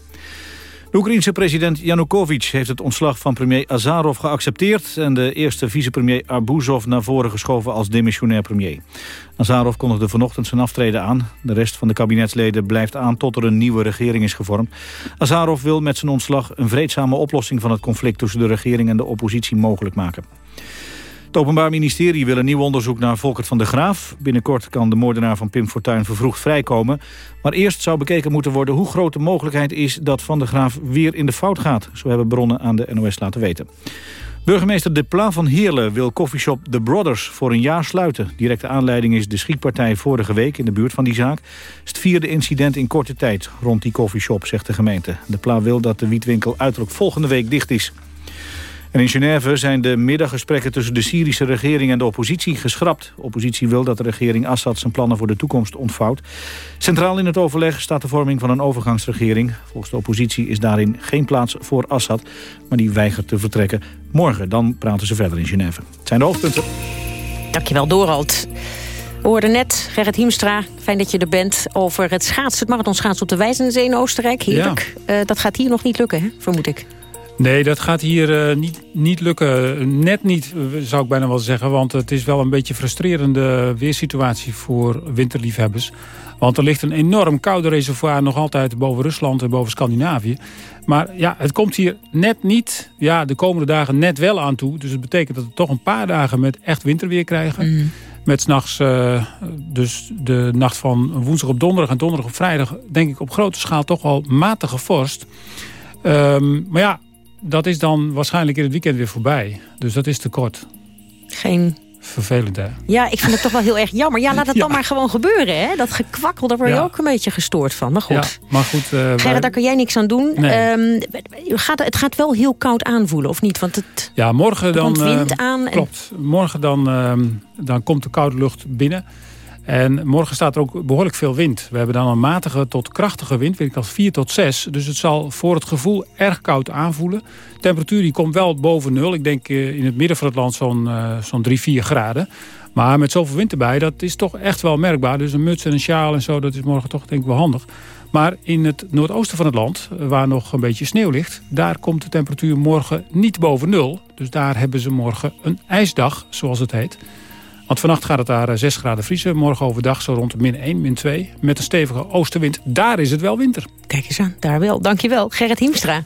De Oekraïense president Yanukovych heeft het ontslag van premier Azarov geaccepteerd... en de eerste vicepremier Arbuzov naar voren geschoven als demissionair premier. Azarov kondigde vanochtend zijn aftreden aan. De rest van de kabinetsleden blijft aan tot er een nieuwe regering is gevormd. Azarov wil met zijn ontslag een vreedzame oplossing van het conflict... tussen de regering en de oppositie mogelijk maken. Het Openbaar Ministerie wil een nieuw onderzoek naar Volkert van de Graaf. Binnenkort kan de moordenaar van Pim Fortuyn vervroegd vrijkomen. Maar eerst zou bekeken moeten worden hoe groot de mogelijkheid is... dat Van de Graaf weer in de fout gaat. Zo hebben bronnen aan de NOS laten weten. Burgemeester De Pla van Heerlen wil koffieshop The Brothers voor een jaar sluiten. Directe aanleiding is de schietpartij vorige week in de buurt van die zaak. Het het vierde incident in korte tijd rond die koffieshop, zegt de gemeente. De Pla wil dat de wietwinkel uiterlijk volgende week dicht is. En in Genève zijn de middaggesprekken tussen de Syrische regering en de oppositie geschrapt. De oppositie wil dat de regering Assad zijn plannen voor de toekomst ontvouwt. Centraal in het overleg staat de vorming van een overgangsregering. Volgens de oppositie is daarin geen plaats voor Assad, maar die weigert te vertrekken. Morgen dan praten ze verder in Genève. Het zijn de hoofdpunten. Dankjewel, Dorald. We hoorden net Gerrit Hiemstra, fijn dat je er bent... over het schaatsen, het marathon schaatsen op de Wijzenzee in Oostenrijk. Heerlijk. Ja. Uh, dat gaat hier nog niet lukken, hè? vermoed ik. Nee, dat gaat hier uh, niet, niet lukken. Net niet, zou ik bijna wel zeggen. Want het is wel een beetje een frustrerende weersituatie voor winterliefhebbers. Want er ligt een enorm koude reservoir nog altijd boven Rusland en boven Scandinavië. Maar ja, het komt hier net niet, ja, de komende dagen net wel aan toe. Dus het betekent dat we toch een paar dagen met echt winterweer krijgen. Mm. Met s'nachts, uh, dus de nacht van woensdag op donderdag en donderdag op vrijdag... denk ik op grote schaal toch wel matige vorst. Um, maar ja, dat is dan waarschijnlijk in het weekend weer voorbij. Dus dat is te kort. Geen... Vervelend, hè? Ja, ik vind het toch wel heel erg jammer. Ja, laat het dan maar gewoon gebeuren, hè? Dat gekwakkel, daar word je ook een beetje gestoord van. Maar goed. Ja, maar goed uh, Gerrit, wij... daar kan jij niks aan doen. Nee. Um, gaat, het gaat wel heel koud aanvoelen, of niet? Want het ja, morgen dan, wind uh, aan. Klopt. Morgen dan, uh, dan komt de koude lucht binnen. En morgen staat er ook behoorlijk veel wind. We hebben dan een matige tot krachtige wind, weet ik al 4 tot 6. Dus het zal voor het gevoel erg koud aanvoelen. De temperatuur die komt wel boven nul. Ik denk uh, in het midden van het land zo'n uh, zo'n 3, 4 graden. Maar met zoveel wind erbij, dat is toch echt wel merkbaar. Dus een muts en een sjaal en zo, dat is morgen toch denk ik wel handig. Maar in het noordoosten van het land, waar nog een beetje sneeuw ligt... daar komt de temperatuur morgen niet boven nul. Dus daar hebben ze morgen een ijsdag, zoals het heet... Want vannacht gaat het daar 6 graden vriezen. Morgen overdag zo rond min 1, min 2. Met een stevige oostenwind. Daar is het wel winter. Kijk eens aan, daar wel. Dankjewel, Gerrit Hiemstra.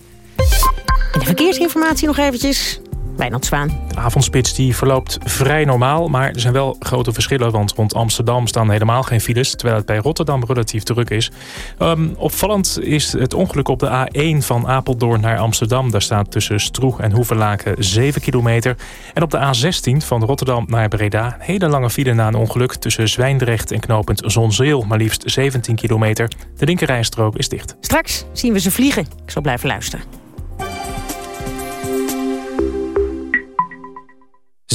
En de verkeersinformatie nog eventjes. Wijnand Zwaan. De avondspits die verloopt vrij normaal, maar er zijn wel grote verschillen. Want rond Amsterdam staan helemaal geen files, terwijl het bij Rotterdam relatief druk is. Um, opvallend is het ongeluk op de A1 van Apeldoorn naar Amsterdam. Daar staat tussen Stroeg en Hoevenlaken 7 kilometer. En op de A16 van Rotterdam naar Breda een hele lange file na een ongeluk... tussen Zwijndrecht en knooppunt Zonzeel, maar liefst 17 kilometer. De linkerrijstrook is dicht. Straks zien we ze vliegen. Ik zal blijven luisteren.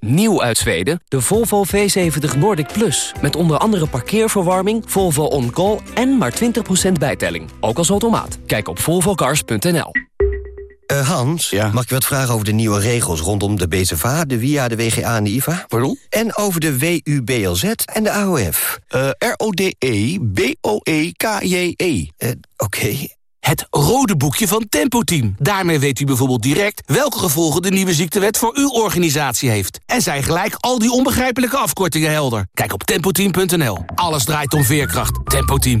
Nieuw uit Zweden, de Volvo V70 Nordic Plus. Met onder andere parkeerverwarming, Volvo On Call en maar 20% bijtelling. Ook als automaat. Kijk op volvocars.nl. Eh, Hans, mag ik wat vragen over de nieuwe regels rondom de BZVA, de WIA, de WGA en de IVA? Pardon? En over de WUBLZ en de AOF. Uh, R-O-D-E-B-O-E-K-J-E. Uh, Oké. Het rode boekje van Tempo Team. Daarmee weet u bijvoorbeeld direct welke gevolgen de nieuwe ziektewet voor uw organisatie heeft. En zijn gelijk al die onbegrijpelijke afkortingen helder. Kijk op tempoteam.nl. Alles draait om veerkracht. Tempo Team.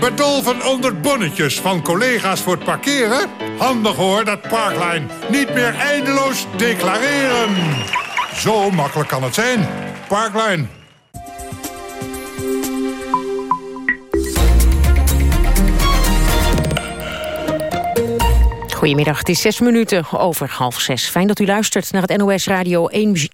Bedolven onder bonnetjes van collega's voor het parkeren? Handig hoor, dat Parklijn. Niet meer eindeloos declareren. Zo makkelijk kan het zijn. Parklijn. Goedemiddag, het is zes minuten over half zes. Fijn dat u luistert naar het NOS Radio 1 muziek.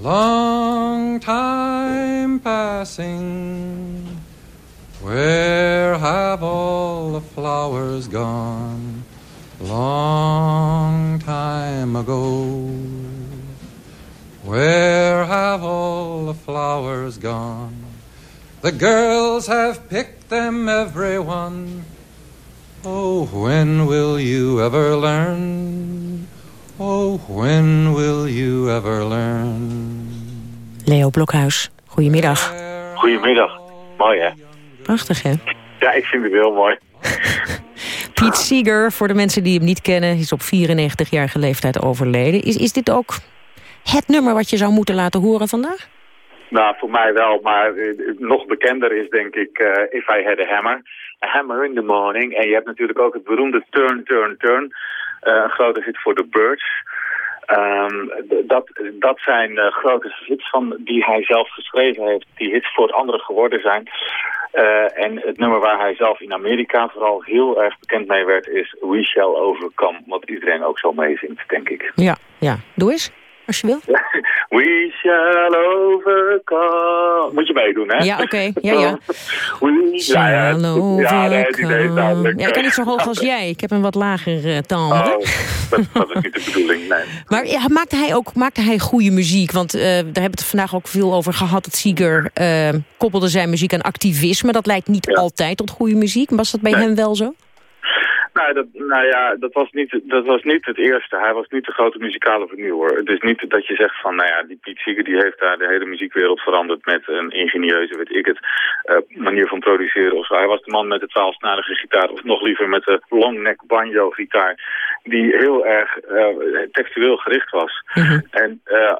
Long time passing. Where have all the flowers gone? Long time ago. Where have all the flowers gone? The girls have picked them, everyone. Oh, when will you ever learn? Oh, when will you ever learn? Leo Blokhuis, goedemiddag. Goedemiddag. Mooi, hè? Prachtig, hè? Ja, ik vind het heel mooi. Piet Seeger, voor de mensen die hem niet kennen... is op 94-jarige leeftijd overleden. Is, is dit ook het nummer wat je zou moeten laten horen vandaag? Nou, voor mij wel, maar eh, nog bekender is denk ik eh, If I Had a Hammer. A Hammer in the Morning. En je hebt natuurlijk ook het beroemde Turn, Turn, Turn. Eh, een grote hit voor The Birds. Ehm, dat, dat zijn eh, grote hits van die hij zelf geschreven heeft, die hits voor anderen geworden zijn. Eh, en het nummer waar hij zelf in Amerika vooral heel erg bekend mee werd is We Shall Overcome, wat iedereen ook zo meezingt, denk ik. Ja, ja. Doe eens, als je wil. We shall overcome. Moet je meedoen, hè? Ja, oké. Ja, ja. We Shall ja, ja, nee, het idee is duidelijk. Ja, ik kan niet zo hoog als jij. Ik heb een wat lager eh, timbre. Oh, dat, dat is niet de bedoeling, nee. Maar ja, maakte hij ook maakte hij goede muziek? Want eh, daar hebben we het vandaag ook veel over gehad. Dat Seeger eh, koppelde zijn muziek aan activisme. Dat lijkt niet altijd tot goede muziek. Was dat bij Nee. hem wel zo? Nou, dat, nou ja, dat was, niet, dat was niet het eerste. Hij was niet de grote muzikale vernieuwer. Het is niet dat je zegt van, nou ja, die Piet Seeger die heeft daar de hele muziekwereld veranderd met een ingenieuze, weet ik het, eh, manier van produceren of zo. Hij was de man met de twaalfsnarige gitaar, of nog liever met de longneck banjo gitaar, die heel erg eh, textueel gericht was. En eh,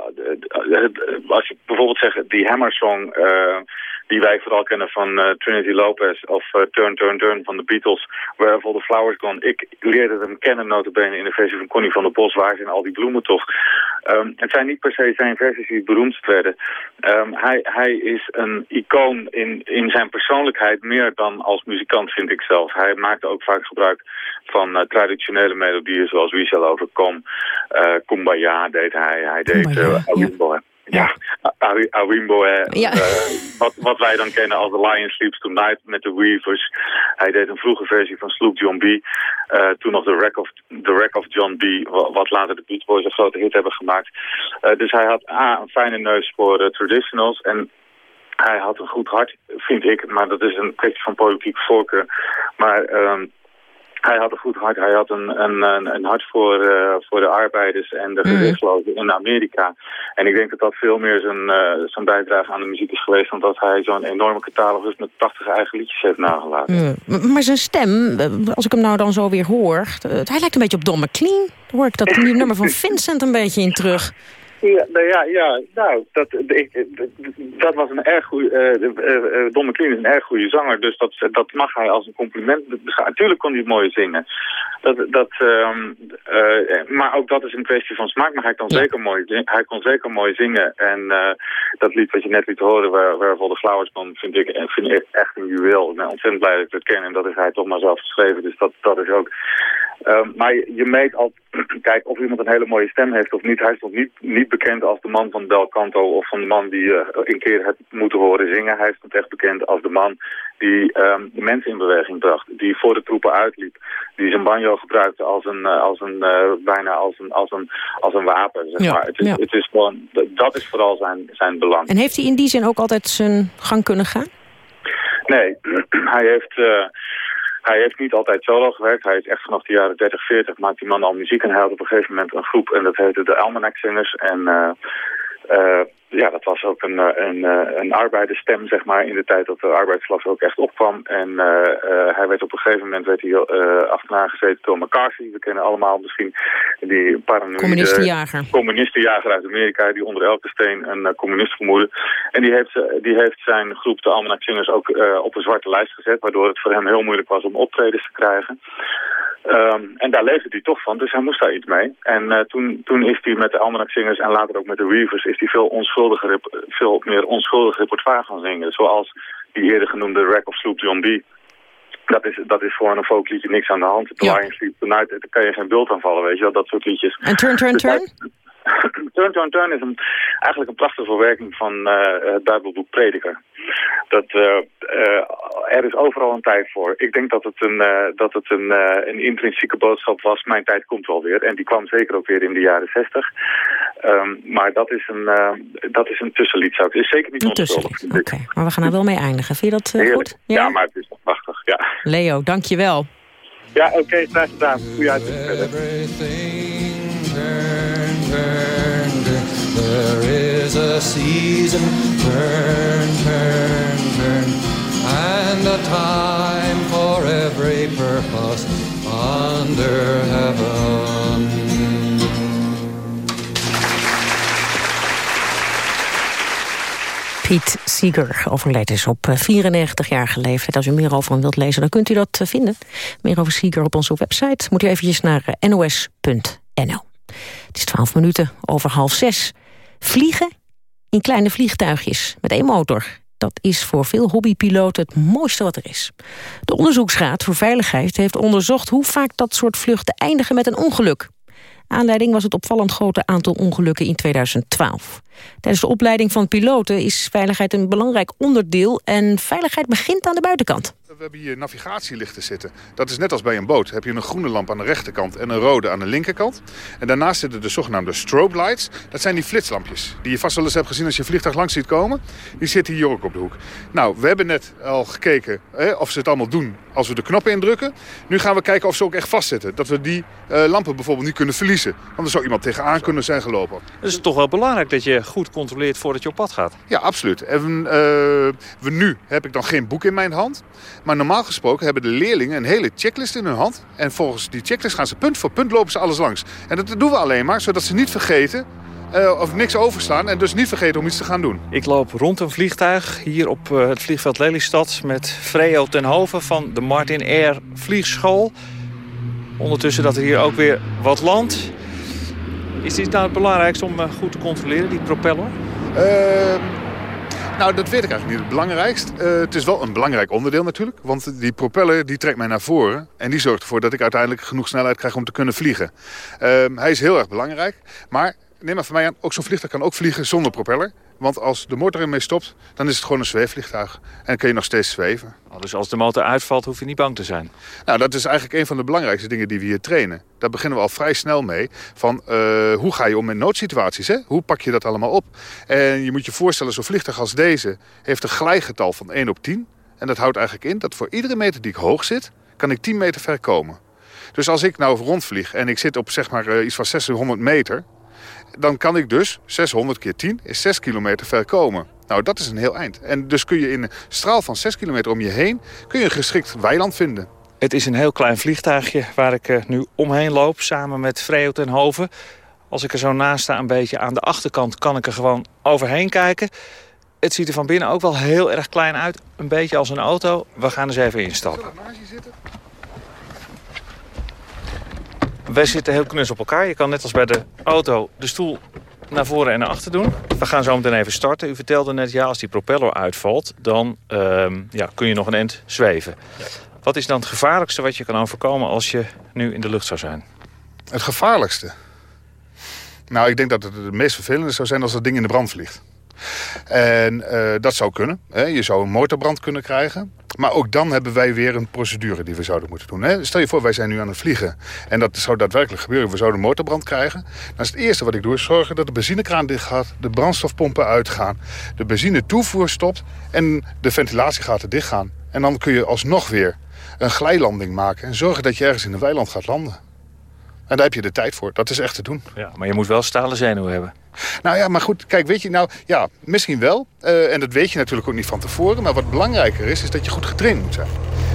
als je bijvoorbeeld zegt, die Hammer Song, die wij vooral kennen van eh, Trinity Lopez of eh, Turn, Turn, Turn van de Beatles, Where Have All the Flowers Gone. Ik leerde hem kennen notabene in de versie van Connie van der Bos, waar zijn al die bloemen toch. Ehm, het zijn niet per se zijn versies die het beroemdst werden. Ehm, hij, hij is een icoon in, in zijn persoonlijkheid meer dan als muzikant, vind ik zelf. Hij maakte ook vaak gebruik van eh, traditionele melodieën zoals We Shall Overcome. Eh Kumbaya deed hij, hij deed Kumbaya, uh. Ja, Awi- Awimbo. Ja. Eh, wat, wat wij dan kennen als The Lion Sleeps Tonight met de Weavers. Hij deed een vroege versie van Sloop John B. Eh, toen nog The Wreck of, The Wreck of John B. wa- Wat later de Beach Boys een grote hit hebben gemaakt. Eh, dus hij had A, een fijne neus voor traditionals. En hij had een goed hart, vind ik. Maar dat is een kwestie van politieke voorkeur. Maar... ehm, hij had een goed hart. Hij had een, een, een, hart voor, eh, voor de arbeiders en de Mm. gewichtslozen in Amerika. En ik denk dat dat veel meer zijn, eh, zijn bijdrage aan de muziek is geweest... dan dat hij zo'n enorme catalogus met 80 eigen liedjes heeft nagelaten. Mm. Maar zijn stem, eh, als ik hem nou dan zo weer hoor... hij lijkt een beetje op Don McLean. Daar hoor ik dat nummer van Vincent een beetje in terug. Ja, nou ja, ja nou, dat, ik, dat was een erg goede... Uh, Don McLean is een erg goede zanger, dus dat, dat mag hij als een compliment. Natuurlijk kon hij mooi zingen. Dat, dat, ehm, eh, maar ook dat is een kwestie van smaak, maar hij kon, zeker, mooi, zingen. hij kon zeker mooi zingen. En eh, dat lied wat je net liet horen, waar, waar de Flowers kwam, vind ik, vind ik echt een juweel. Ik ben ontzettend blij dat ik dat ken en dat is hij toch maar zelf geschreven, dus dat, dat is ook... Ehm, maar je, je meet al, kijk, of iemand een hele mooie stem heeft of niet. Hij is nog niet, niet bekend als de man van Bel Canto of van de man die je een keer hebt moeten horen zingen. Hij is nog echt bekend als de man die ehm, de mensen in beweging bracht. Die voor de troepen uitliep. Die zijn banjo gebruikte als een, eh, als een eh, bijna als een, als een, als een wapen. Zeg Ja, maar. het, is, ja. het is gewoon, dat is vooral zijn, zijn belang. En heeft hij in die zin ook altijd zijn gang kunnen gaan? Nee, hij heeft, eh, hij heeft niet altijd solo gewerkt. Hij is echt vanaf de jaren 30, 40 maakt die man al muziek. En hij had op een gegeven moment een groep en dat heette de Almanac Singers. En eh, ja, dat was ook een, eh, een, eh, een arbeidersstem, zeg maar, in de tijd dat de arbeidsklasse ook echt opkwam. En eh, hij werd op een gegeven moment werd hij, eh, achterna gezeten door McCarthy. We kennen allemaal misschien die paranoïde... Communistenjager. Communistenjager uit Amerika, die onder elke steen een communist vermoedde. En die heeft, die heeft zijn groep, de Almanac Singers, ook op een zwarte lijst gezet, waardoor het voor hem heel moeilijk was om optredens te krijgen. Ehm, en daar leefde hij toch van, dus hij moest daar iets mee. En toen, toen is hij met de Almanac Singers en later ook met de Weavers... is hij veel, onschuldiger, rep- veel meer onschuldig repertoire gaan zingen. Zoals die eerder genoemde Wreck of Sloop John B. Dat is, dat is gewoon een folkliedje, niks aan de hand. Lion Sleep Tonight, daar kan je geen beeld aan vallen, weet je wel, dat soort liedjes. En Turn, Turn, Dus Turn? Turn, Turn, is een, eigenlijk een prachtige verwerking van eh, het Bijbelboek Prediker. Dat, eh, eh, er is overal een tijd voor. Ik denk dat het een, eh, dat het een, een intrinsieke boodschap was. Mijn tijd komt wel weer. En die kwam zeker ook weer in de jaren zestig. Ehm, maar dat is, een, eh, dat is een tussenlied. Zou ik. Het is zeker niet Een tussenlied, oké. Maar we gaan er wel mee eindigen. Vind je dat Heerlijk. goed? Ja? maar het is nog prachtig. Ja, Leo, dank je wel. ja oké, graag gedaan. Goeie uitzending verder. There is a season, turn, turn, turn, and a time for every purpose under heaven. Piet Seeger overleed is op 94-jarige leeftijd. Als u meer over hem wilt lezen, dan kunt u dat eh, vinden. Meer over Seeger op onze website. Moet u eventjes naar eh, nos.nl. Het is 12 minuten over half zes. Vliegen in kleine vliegtuigjes met één motor. Dat is voor veel hobbypiloten het mooiste wat er is. De Onderzoeksraad voor Veiligheid heeft onderzocht... hoe vaak dat soort vluchten eindigen met een ongeluk. Aanleiding was het opvallend grote aantal ongelukken in 2012. Tijdens de opleiding van piloten is veiligheid een belangrijk onderdeel... en veiligheid begint aan de buitenkant. We hebben hier navigatielichten zitten. Dat is net als bij een boot. Heb je een groene lamp aan de rechterkant en een rode aan de linkerkant. En daarnaast zitten de zogenaamde strobe lights. Dat zijn die flitslampjes die je vast wel eens hebt gezien als je vliegtuig langs ziet komen. Die zitten hier ook op de hoek. Nou, we hebben net al gekeken hè, of ze het allemaal doen als we de knoppen indrukken. Nu gaan we kijken of ze ook echt vastzitten. Dat we die eh, lampen bijvoorbeeld niet kunnen verliezen. Want er zou iemand tegenaan kunnen zijn gelopen. Het is toch wel belangrijk dat je goed controleert voordat je op pad gaat. Ja, absoluut. En eh, we nu heb ik dan geen boek in mijn hand. Maar normaal gesproken hebben de leerlingen een hele checklist in hun hand. En volgens die checklist gaan ze punt voor punt lopen ze alles langs. En dat doen we alleen maar zodat ze niet vergeten eh, of niks overslaan. En dus niet vergeten om iets te gaan doen. Ik loop rond een vliegtuig hier op eh, het vliegveld Lelystad... met Freo ten Hoven van de Martin Air Vliegschool. Ondertussen dat er hier ook weer wat landt. Is dit nou het belangrijkste om eh, goed te controleren, die propeller? Ehm, nou, dat weet ik eigenlijk niet het belangrijkst. Eh, het is wel een belangrijk onderdeel natuurlijk. Want die propeller die trekt mij naar voren. En die zorgt ervoor dat ik uiteindelijk genoeg snelheid krijg om te kunnen vliegen. Ehm, hij is heel erg belangrijk. Maar neem maar van mij aan, ook zo'n vliegtuig kan ook vliegen zonder propeller. Want als de motor ermee stopt, dan is het gewoon een zweefvliegtuig. En dan kun je nog steeds zweven. Oh, dus als de motor uitvalt, hoef je niet bang te zijn? Nou, dat is eigenlijk een van de belangrijkste dingen die we hier trainen. Daar beginnen we al vrij snel mee. Van uh, hoe ga je om met noodsituaties? Hè? Hoe pak je dat allemaal op? En je moet je voorstellen, zo'n vliegtuig als deze heeft een glijgetal van 1 op 10. En dat houdt eigenlijk in dat voor iedere meter die ik hoog zit, kan ik 10 meter ver komen. Dus als ik nou rondvlieg en ik zit op zeg maar uh, iets van 600 meter dan kan ik dus 600 keer 10 is 6 kilometer ver komen. Nou, dat is een heel eind. En dus kun je in een straal van 6 kilometer om je heen... kun je een geschikt weiland vinden. Het is een heel klein vliegtuigje waar ik eh, nu omheen loop... samen met Freo ten Hoven. Als ik er zo naast sta, een beetje aan de achterkant... kan ik er gewoon overheen kijken. Het ziet er van binnen ook wel heel erg klein uit. Een beetje als een auto. We gaan eens even instappen. Wij zitten heel knus op elkaar. Je kan net als bij de auto de stoel naar voren en naar achter doen. We gaan zo meteen even starten. U vertelde net, ja, als die propeller uitvalt... dan ehm, ja, kun je nog een end zweven. Wat is dan het gevaarlijkste wat je kan overkomen... als je nu in de lucht zou zijn? Het gevaarlijkste? Nou, ik denk dat het het meest vervelende zou zijn als dat ding in de brand vliegt. En uh, dat zou kunnen. Hè. Je zou een motorbrand kunnen krijgen. Maar ook dan hebben wij weer een procedure die we zouden moeten doen. Hè. Stel je voor, wij zijn nu aan het vliegen. En dat zou daadwerkelijk gebeuren. We zouden motorbrand krijgen. Dan is het eerste wat ik doe, is zorgen dat de benzinekraan dicht gaat. De brandstofpompen uitgaan. De benzine toevoer stopt. En de ventilatiegaten dicht gaan. En dan kun je alsnog weer een glijlanding maken. En zorgen dat je ergens in een weiland gaat landen. En daar heb je de tijd voor. Dat is echt te doen. Ja, maar je moet wel stalen zenuwen hebben. Nou ja, maar goed, kijk, weet je, nou ja, misschien wel. Uh, en dat weet je natuurlijk ook niet van tevoren. Maar wat belangrijker is, is dat je goed getraind moet zijn.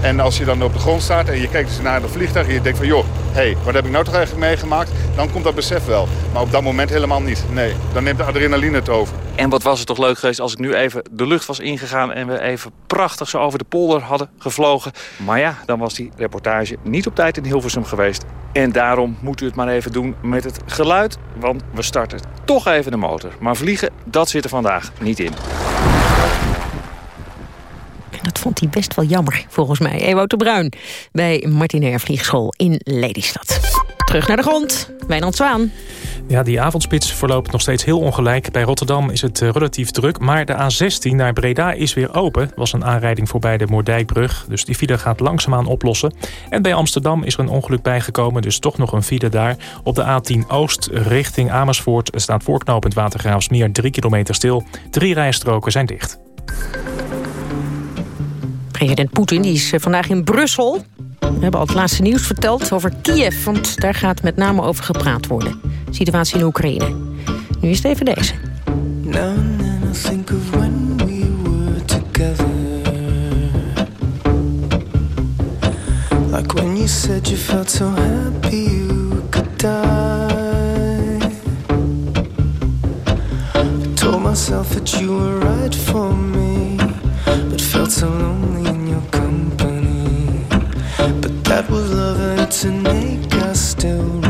En als je dan op de grond staat en je kijkt dus naar de vliegtuig... en je denkt van, joh, hé, hey, wat heb ik nou toch eigenlijk meegemaakt? Dan komt dat besef wel. Maar op dat moment helemaal niet. Nee, dan neemt de adrenaline het over. En wat was het toch leuk geweest als ik nu even de lucht was ingegaan... en we even prachtig zo over de polder hadden gevlogen. Maar ja, dan was die reportage niet op tijd in Hilversum geweest. En daarom moet u het maar even doen met het geluid. Want we starten toch even de motor. Maar vliegen, dat zit er vandaag niet in. Vond hij best wel jammer, volgens mij. Ewout de Bruin bij Martinair Vliegschool in Lelystad. Terug naar de grond. Wijnand Zwaan. Ja, die avondspits verloopt nog steeds heel ongelijk. Bij Rotterdam is het eh, relatief druk. Maar de A16 naar Breda is weer open. was een aanrijding voorbij de Moerdijkbrug. Dus die file gaat langzaamaan oplossen. En bij Amsterdam is er een ongeluk bijgekomen. Dus toch nog een file daar. Op de A10 Oost richting Amersfoort staat voorknopend Watergraafsmeer 3 kilometer stil. Drie rijstroken zijn dicht. President Poetin is eh, vandaag in Brussel. We hebben al het laatste nieuws verteld over Kiev... want daar gaat met name over gepraat worden. Situatie in Oekraïne. Nu is het even deze. Like when you said you felt so happy you could die I told myself that you were right for me felt so lonely in your company. But that was love to make us still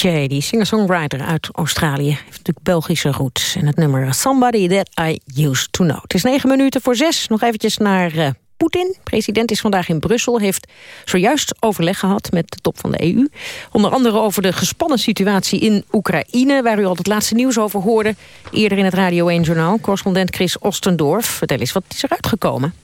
Gauthier, die singer-songwriter uit Australië... heeft natuurlijk Belgische roots. En het nummer Somebody That I Used To Know. Het is negen minuten voor zes. Nog eventjes naar uh, Poetin. President is vandaag in Brussel. Heeft zojuist overleg gehad met de top van de EU. Onder andere over de gespannen situatie in Oekraïne... waar u al het laatste nieuws over hoorde. Eerder in het Radio 1-journaal. Correspondent Chris Ostendorf. Vertel eens, wat is er uitgekomen?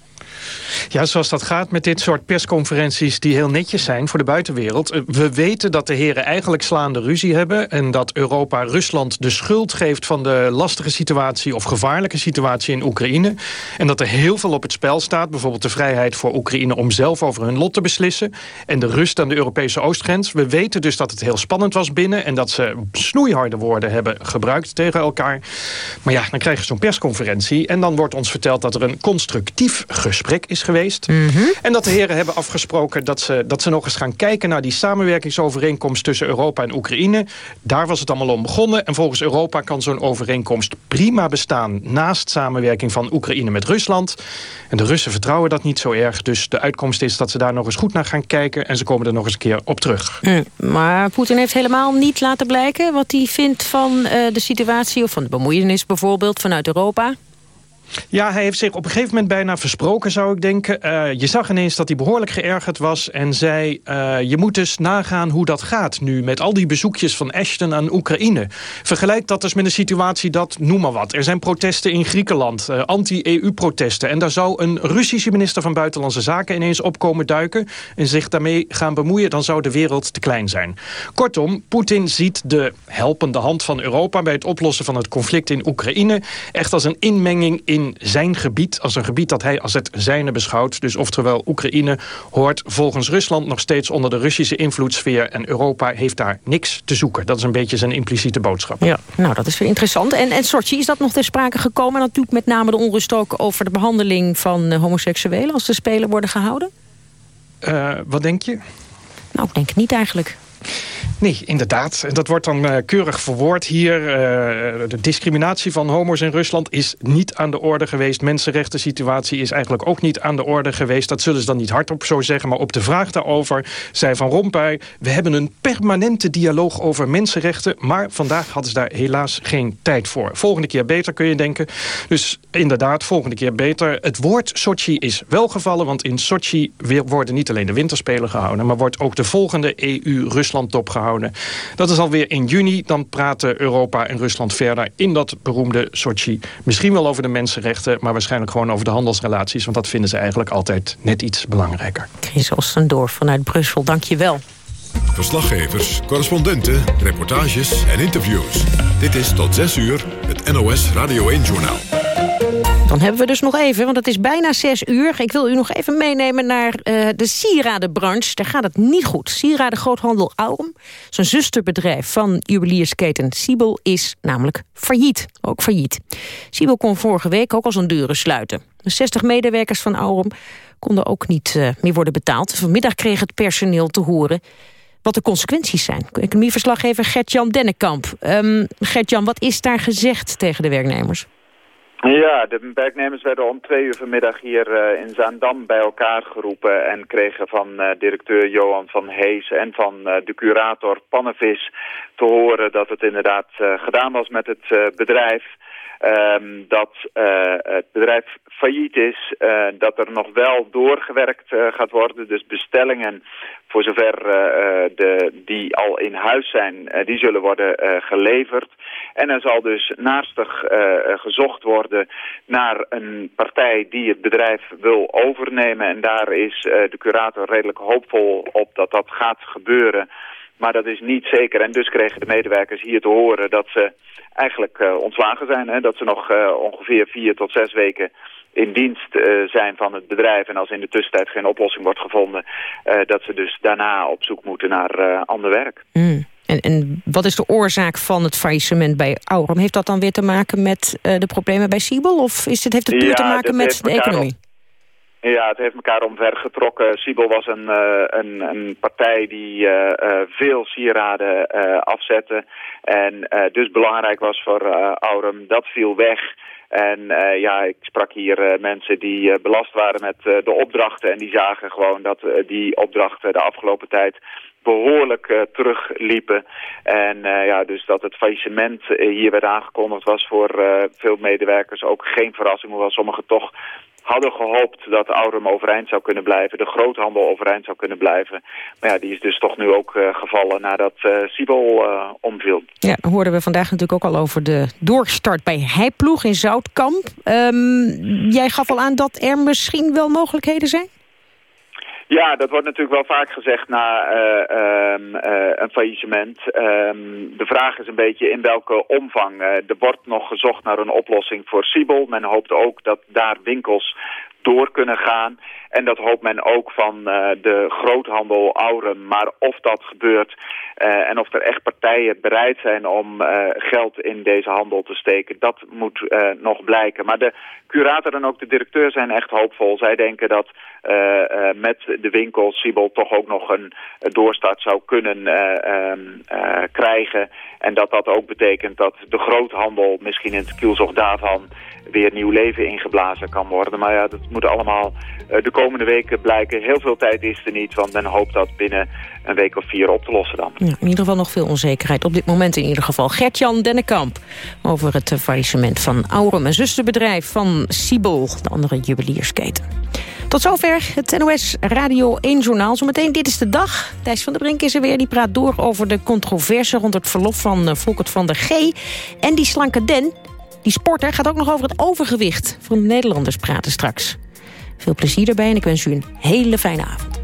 Ja, zoals dat gaat met dit soort persconferenties die heel netjes zijn voor de buitenwereld. Eh, we weten dat de heren eigenlijk slaande ruzie hebben... en dat Europa Rusland de schuld geeft van de lastige situatie... of gevaarlijke situatie in Oekraïne. En dat er heel veel op het spel staat. Bijvoorbeeld de vrijheid voor Oekraïne om zelf over hun lot te beslissen. En de rust aan de Europese oostgrens. We weten dus dat het heel spannend was binnen... en dat ze snoeiharde woorden hebben gebruikt tegen elkaar. Maar ja, dan krijg je zo'n persconferentie... en dan wordt ons verteld dat er een constructief gesprek is geweest. Mhm. En dat de heren hebben afgesproken dat ze, dat ze nog eens gaan kijken... naar die samenwerkingsovereenkomst tussen Europa en Oekraïne. Daar was het allemaal om begonnen. En volgens Europa kan zo'n overeenkomst prima bestaan... naast samenwerking van Oekraïne met Rusland. En de Russen vertrouwen dat niet zo erg. Dus de uitkomst is dat ze daar nog eens goed naar gaan kijken... en ze komen er nog eens een keer op terug. Mm, maar Poetin heeft helemaal niet laten blijken... wat hij vindt van uh, de situatie of van de bemoeienis bijvoorbeeld vanuit Europa... Ja, hij heeft zich op een gegeven moment bijna versproken, zou ik denken. Uh, je zag ineens dat hij behoorlijk geërgerd was en zei... Uh, je moet dus nagaan hoe dat gaat nu met al die bezoekjes van Ashton aan Oekraïne. Vergelijk dat dus met een situatie dat, noem maar wat... er zijn protesten in Griekenland, uh, anti-EU-protesten... en daar zou een Russische minister van Buitenlandse Zaken ineens opkomen duiken... en zich daarmee gaan bemoeien, dan zou de wereld te klein zijn. Kortom, Poetin ziet de helpende hand van Europa... bij het oplossen van het conflict in Oekraïne... echt als een inmenging in zijn gebied... als een gebied dat hij als het zijne beschouwt. Dus oftewel Oekraïne hoort volgens Rusland nog steeds onder de Russische invloedssfeer... en Europa heeft daar niks te zoeken. Dat is een beetje zijn impliciete boodschap. Ja, nou dat is weer interessant. En, en Sochi, is dat nog ter sprake gekomen? En natuurlijk met name de onrust ook over de behandeling van uh, homoseksuelen... als de Spelen worden gehouden? Uh, wat denk je? Nou, ik denk niet eigenlijk. Nee, inderdaad. Dat wordt dan uh, keurig verwoord hier. Uh, de discriminatie van homo's in Rusland is niet aan de orde geweest. Mensenrechten situatie is eigenlijk ook niet aan de orde geweest. Dat zullen ze dan niet hardop zo zeggen. Maar op de vraag daarover zei Van Rompuy... we hebben een permanente dialoog over mensenrechten... maar vandaag hadden ze daar helaas geen tijd voor. Volgende keer beter kun je denken. Dus inderdaad, volgende keer beter. Het woord Sochi is wel gevallen... want in Sochi worden niet alleen de winterspelen gehouden... maar wordt ook de volgende EU-Rusland-top gehouden dat is alweer in juni. Dan praten Europa en Rusland verder in dat beroemde Sochi. Misschien wel over de mensenrechten, maar waarschijnlijk gewoon over de handelsrelaties. Want dat vinden ze eigenlijk altijd net iets belangrijker. Chris Ostendorf vanuit Brussel, dank je wel. Verslaggevers, correspondenten, reportages en interviews. Dit is tot 6 uur het NOS Radio 1-journaal. Dan hebben we dus nog even, want het is bijna zes uur. Ik wil u nog even meenemen naar uh, de sieradenbranche. Daar gaat het niet goed. Sieraden Groothandel Aurum, zijn zusterbedrijf van juweliersketen Siebel... is namelijk failliet. Ook failliet. Siebel kon vorige week ook al zijn deuren sluiten. De 60 medewerkers van Aurum konden ook niet uh, meer worden betaald. Vanmiddag kreeg het personeel te horen wat de consequenties zijn. Economieverslaggever Gert-Jan Dennekamp. Um, Gert-Jan, wat is daar gezegd tegen de werknemers? Ja, de werknemers werden om twee uur vanmiddag hier uh, in Zaandam bij elkaar geroepen... en kregen van uh, directeur Johan van Hees en van uh, de curator Pannevis te horen... dat het inderdaad gedaan was met het bedrijf... Um, dat uh, het bedrijf failliet is, uh, dat er nog wel doorgewerkt uh, gaat worden. Dus bestellingen, voor zover de, die al in huis zijn, die zullen worden geleverd. En er zal dus naastig gezocht worden naar een partij die het bedrijf wil overnemen. En daar is de curator redelijk hoopvol op dat dat gaat gebeuren. Maar dat is niet zeker. En dus kregen de medewerkers hier te horen dat ze eigenlijk uh, ontslagen zijn. Hè? Dat ze nog uh, ongeveer vier tot zes weken in dienst uh, zijn van het bedrijf. En als in de tussentijd geen oplossing wordt gevonden... dat ze dus daarna op zoek moeten naar ander werk. Mm. En, en, wat is de oorzaak van het faillissement bij Aurum? Heeft dat dan weer te maken met de problemen bij Siebel? Of is het, heeft het puur ja, te maken met de economie? Ja, het heeft elkaar omvergetrokken. Siebel was een, uh, een, een, partij die uh, uh, veel sieraden afzette. En dus belangrijk was voor Aurum. Dat viel weg. En ja, ik sprak hier mensen die belast waren met de opdrachten. En die zagen gewoon dat die opdrachten de afgelopen tijd behoorlijk terugliepen. En ja, dus dat het faillissement hier werd aangekondigd was voor veel medewerkers ook geen verrassing. Hoewel sommigen toch hadden gehoopt dat Aurum overeind zou kunnen blijven. De groothandel overeind zou kunnen blijven. Maar ja, die is dus toch nu ook uh, gevallen nadat uh, omviel. Ja, hoorden we vandaag natuurlijk ook al over de doorstart bij Heiploeg in Zoutkamp. Um, jij gaf al aan dat er misschien wel mogelijkheden zijn? Ja, dat wordt natuurlijk wel vaak gezegd na uh, um, uh, een faillissement. Um, de vraag is een beetje in welke omvang. Uh, er wordt nog gezocht naar een oplossing voor Siebel. Men hoopt ook dat daar winkels door kunnen gaan. En dat hoopt men ook van uh, de groothandel Aurum. Maar of dat gebeurt uh, en of er echt partijen bereid zijn om uh, geld in deze handel te steken, dat moet nog blijken. Maar de curator en ook de directeur zijn echt hoopvol. Zij denken dat met de winkel Siebel toch ook nog een doorstart zou kunnen ehm, krijgen. En dat dat ook betekent dat de groothandel misschien in het kielzog daarvan weer nieuw leven ingeblazen kan worden. Maar ja, dat moet allemaal uh, de komende weken blijken. Heel veel tijd is er niet, want men hoopt dat binnen een week of vier op te lossen dan. Ja, in ieder geval nog veel onzekerheid. Op dit moment in ieder geval. Gert-Jan Dennekamp over het uh, faillissement van Aurum. Een zusterbedrijf van Siebel, de andere juweliersketen. Tot zover het NOS Radio 1 Journaal. Zometeen Dit is de Dag. Thijs van der Brink is er weer. Die praat door over de controverse rond het verlof van uh, Volkert van der G. En die slanke Den, die sporter, gaat ook nog over het overgewicht van de Nederlanders praten straks. Veel plezier erbij en ik wens u een hele fijne avond.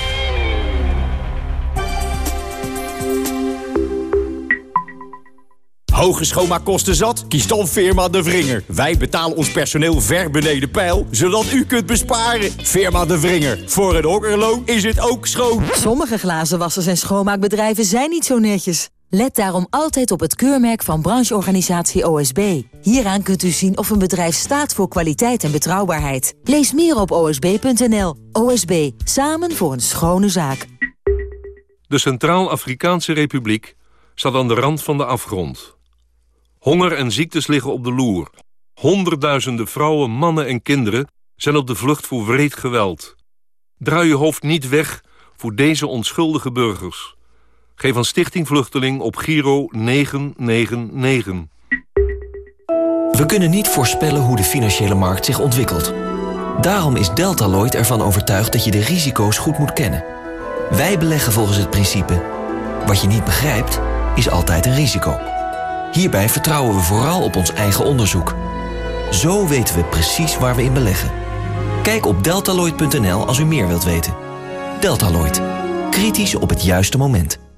Hoge schoonmaakkosten zat? Kies dan Firma De Vringer. Wij betalen ons personeel ver beneden pijl, zodat u kunt besparen. Firma De Vringer. Voor een okkerloon is het ook schoon. Sommige glazenwassers en schoonmaakbedrijven zijn niet zo netjes. Let daarom altijd op het keurmerk van brancheorganisatie OSB. Hieraan kunt u zien of een bedrijf staat voor kwaliteit en betrouwbaarheid. Lees meer op osb.nl. OSB, samen voor een schone zaak. De Centraal-Afrikaanse Republiek staat aan de rand van de afgrond. Honger en ziektes liggen op de loer. Honderdduizenden vrouwen, mannen en kinderen zijn op de vlucht voor wreed geweld. Draai je hoofd niet weg voor deze onschuldige burgers. Geef aan Stichting Vluchteling op Giro 999. We kunnen niet voorspellen hoe de financiële markt zich ontwikkelt. Daarom is Deltaloid ervan overtuigd dat je de risico's goed moet kennen. Wij beleggen volgens het principe... wat je niet begrijpt, is altijd een risico. Hierbij vertrouwen we vooral op ons eigen onderzoek. Zo weten we precies waar we in beleggen. Kijk op deltaloid.nl als u meer wilt weten. Deltaloid. Kritisch op het juiste moment.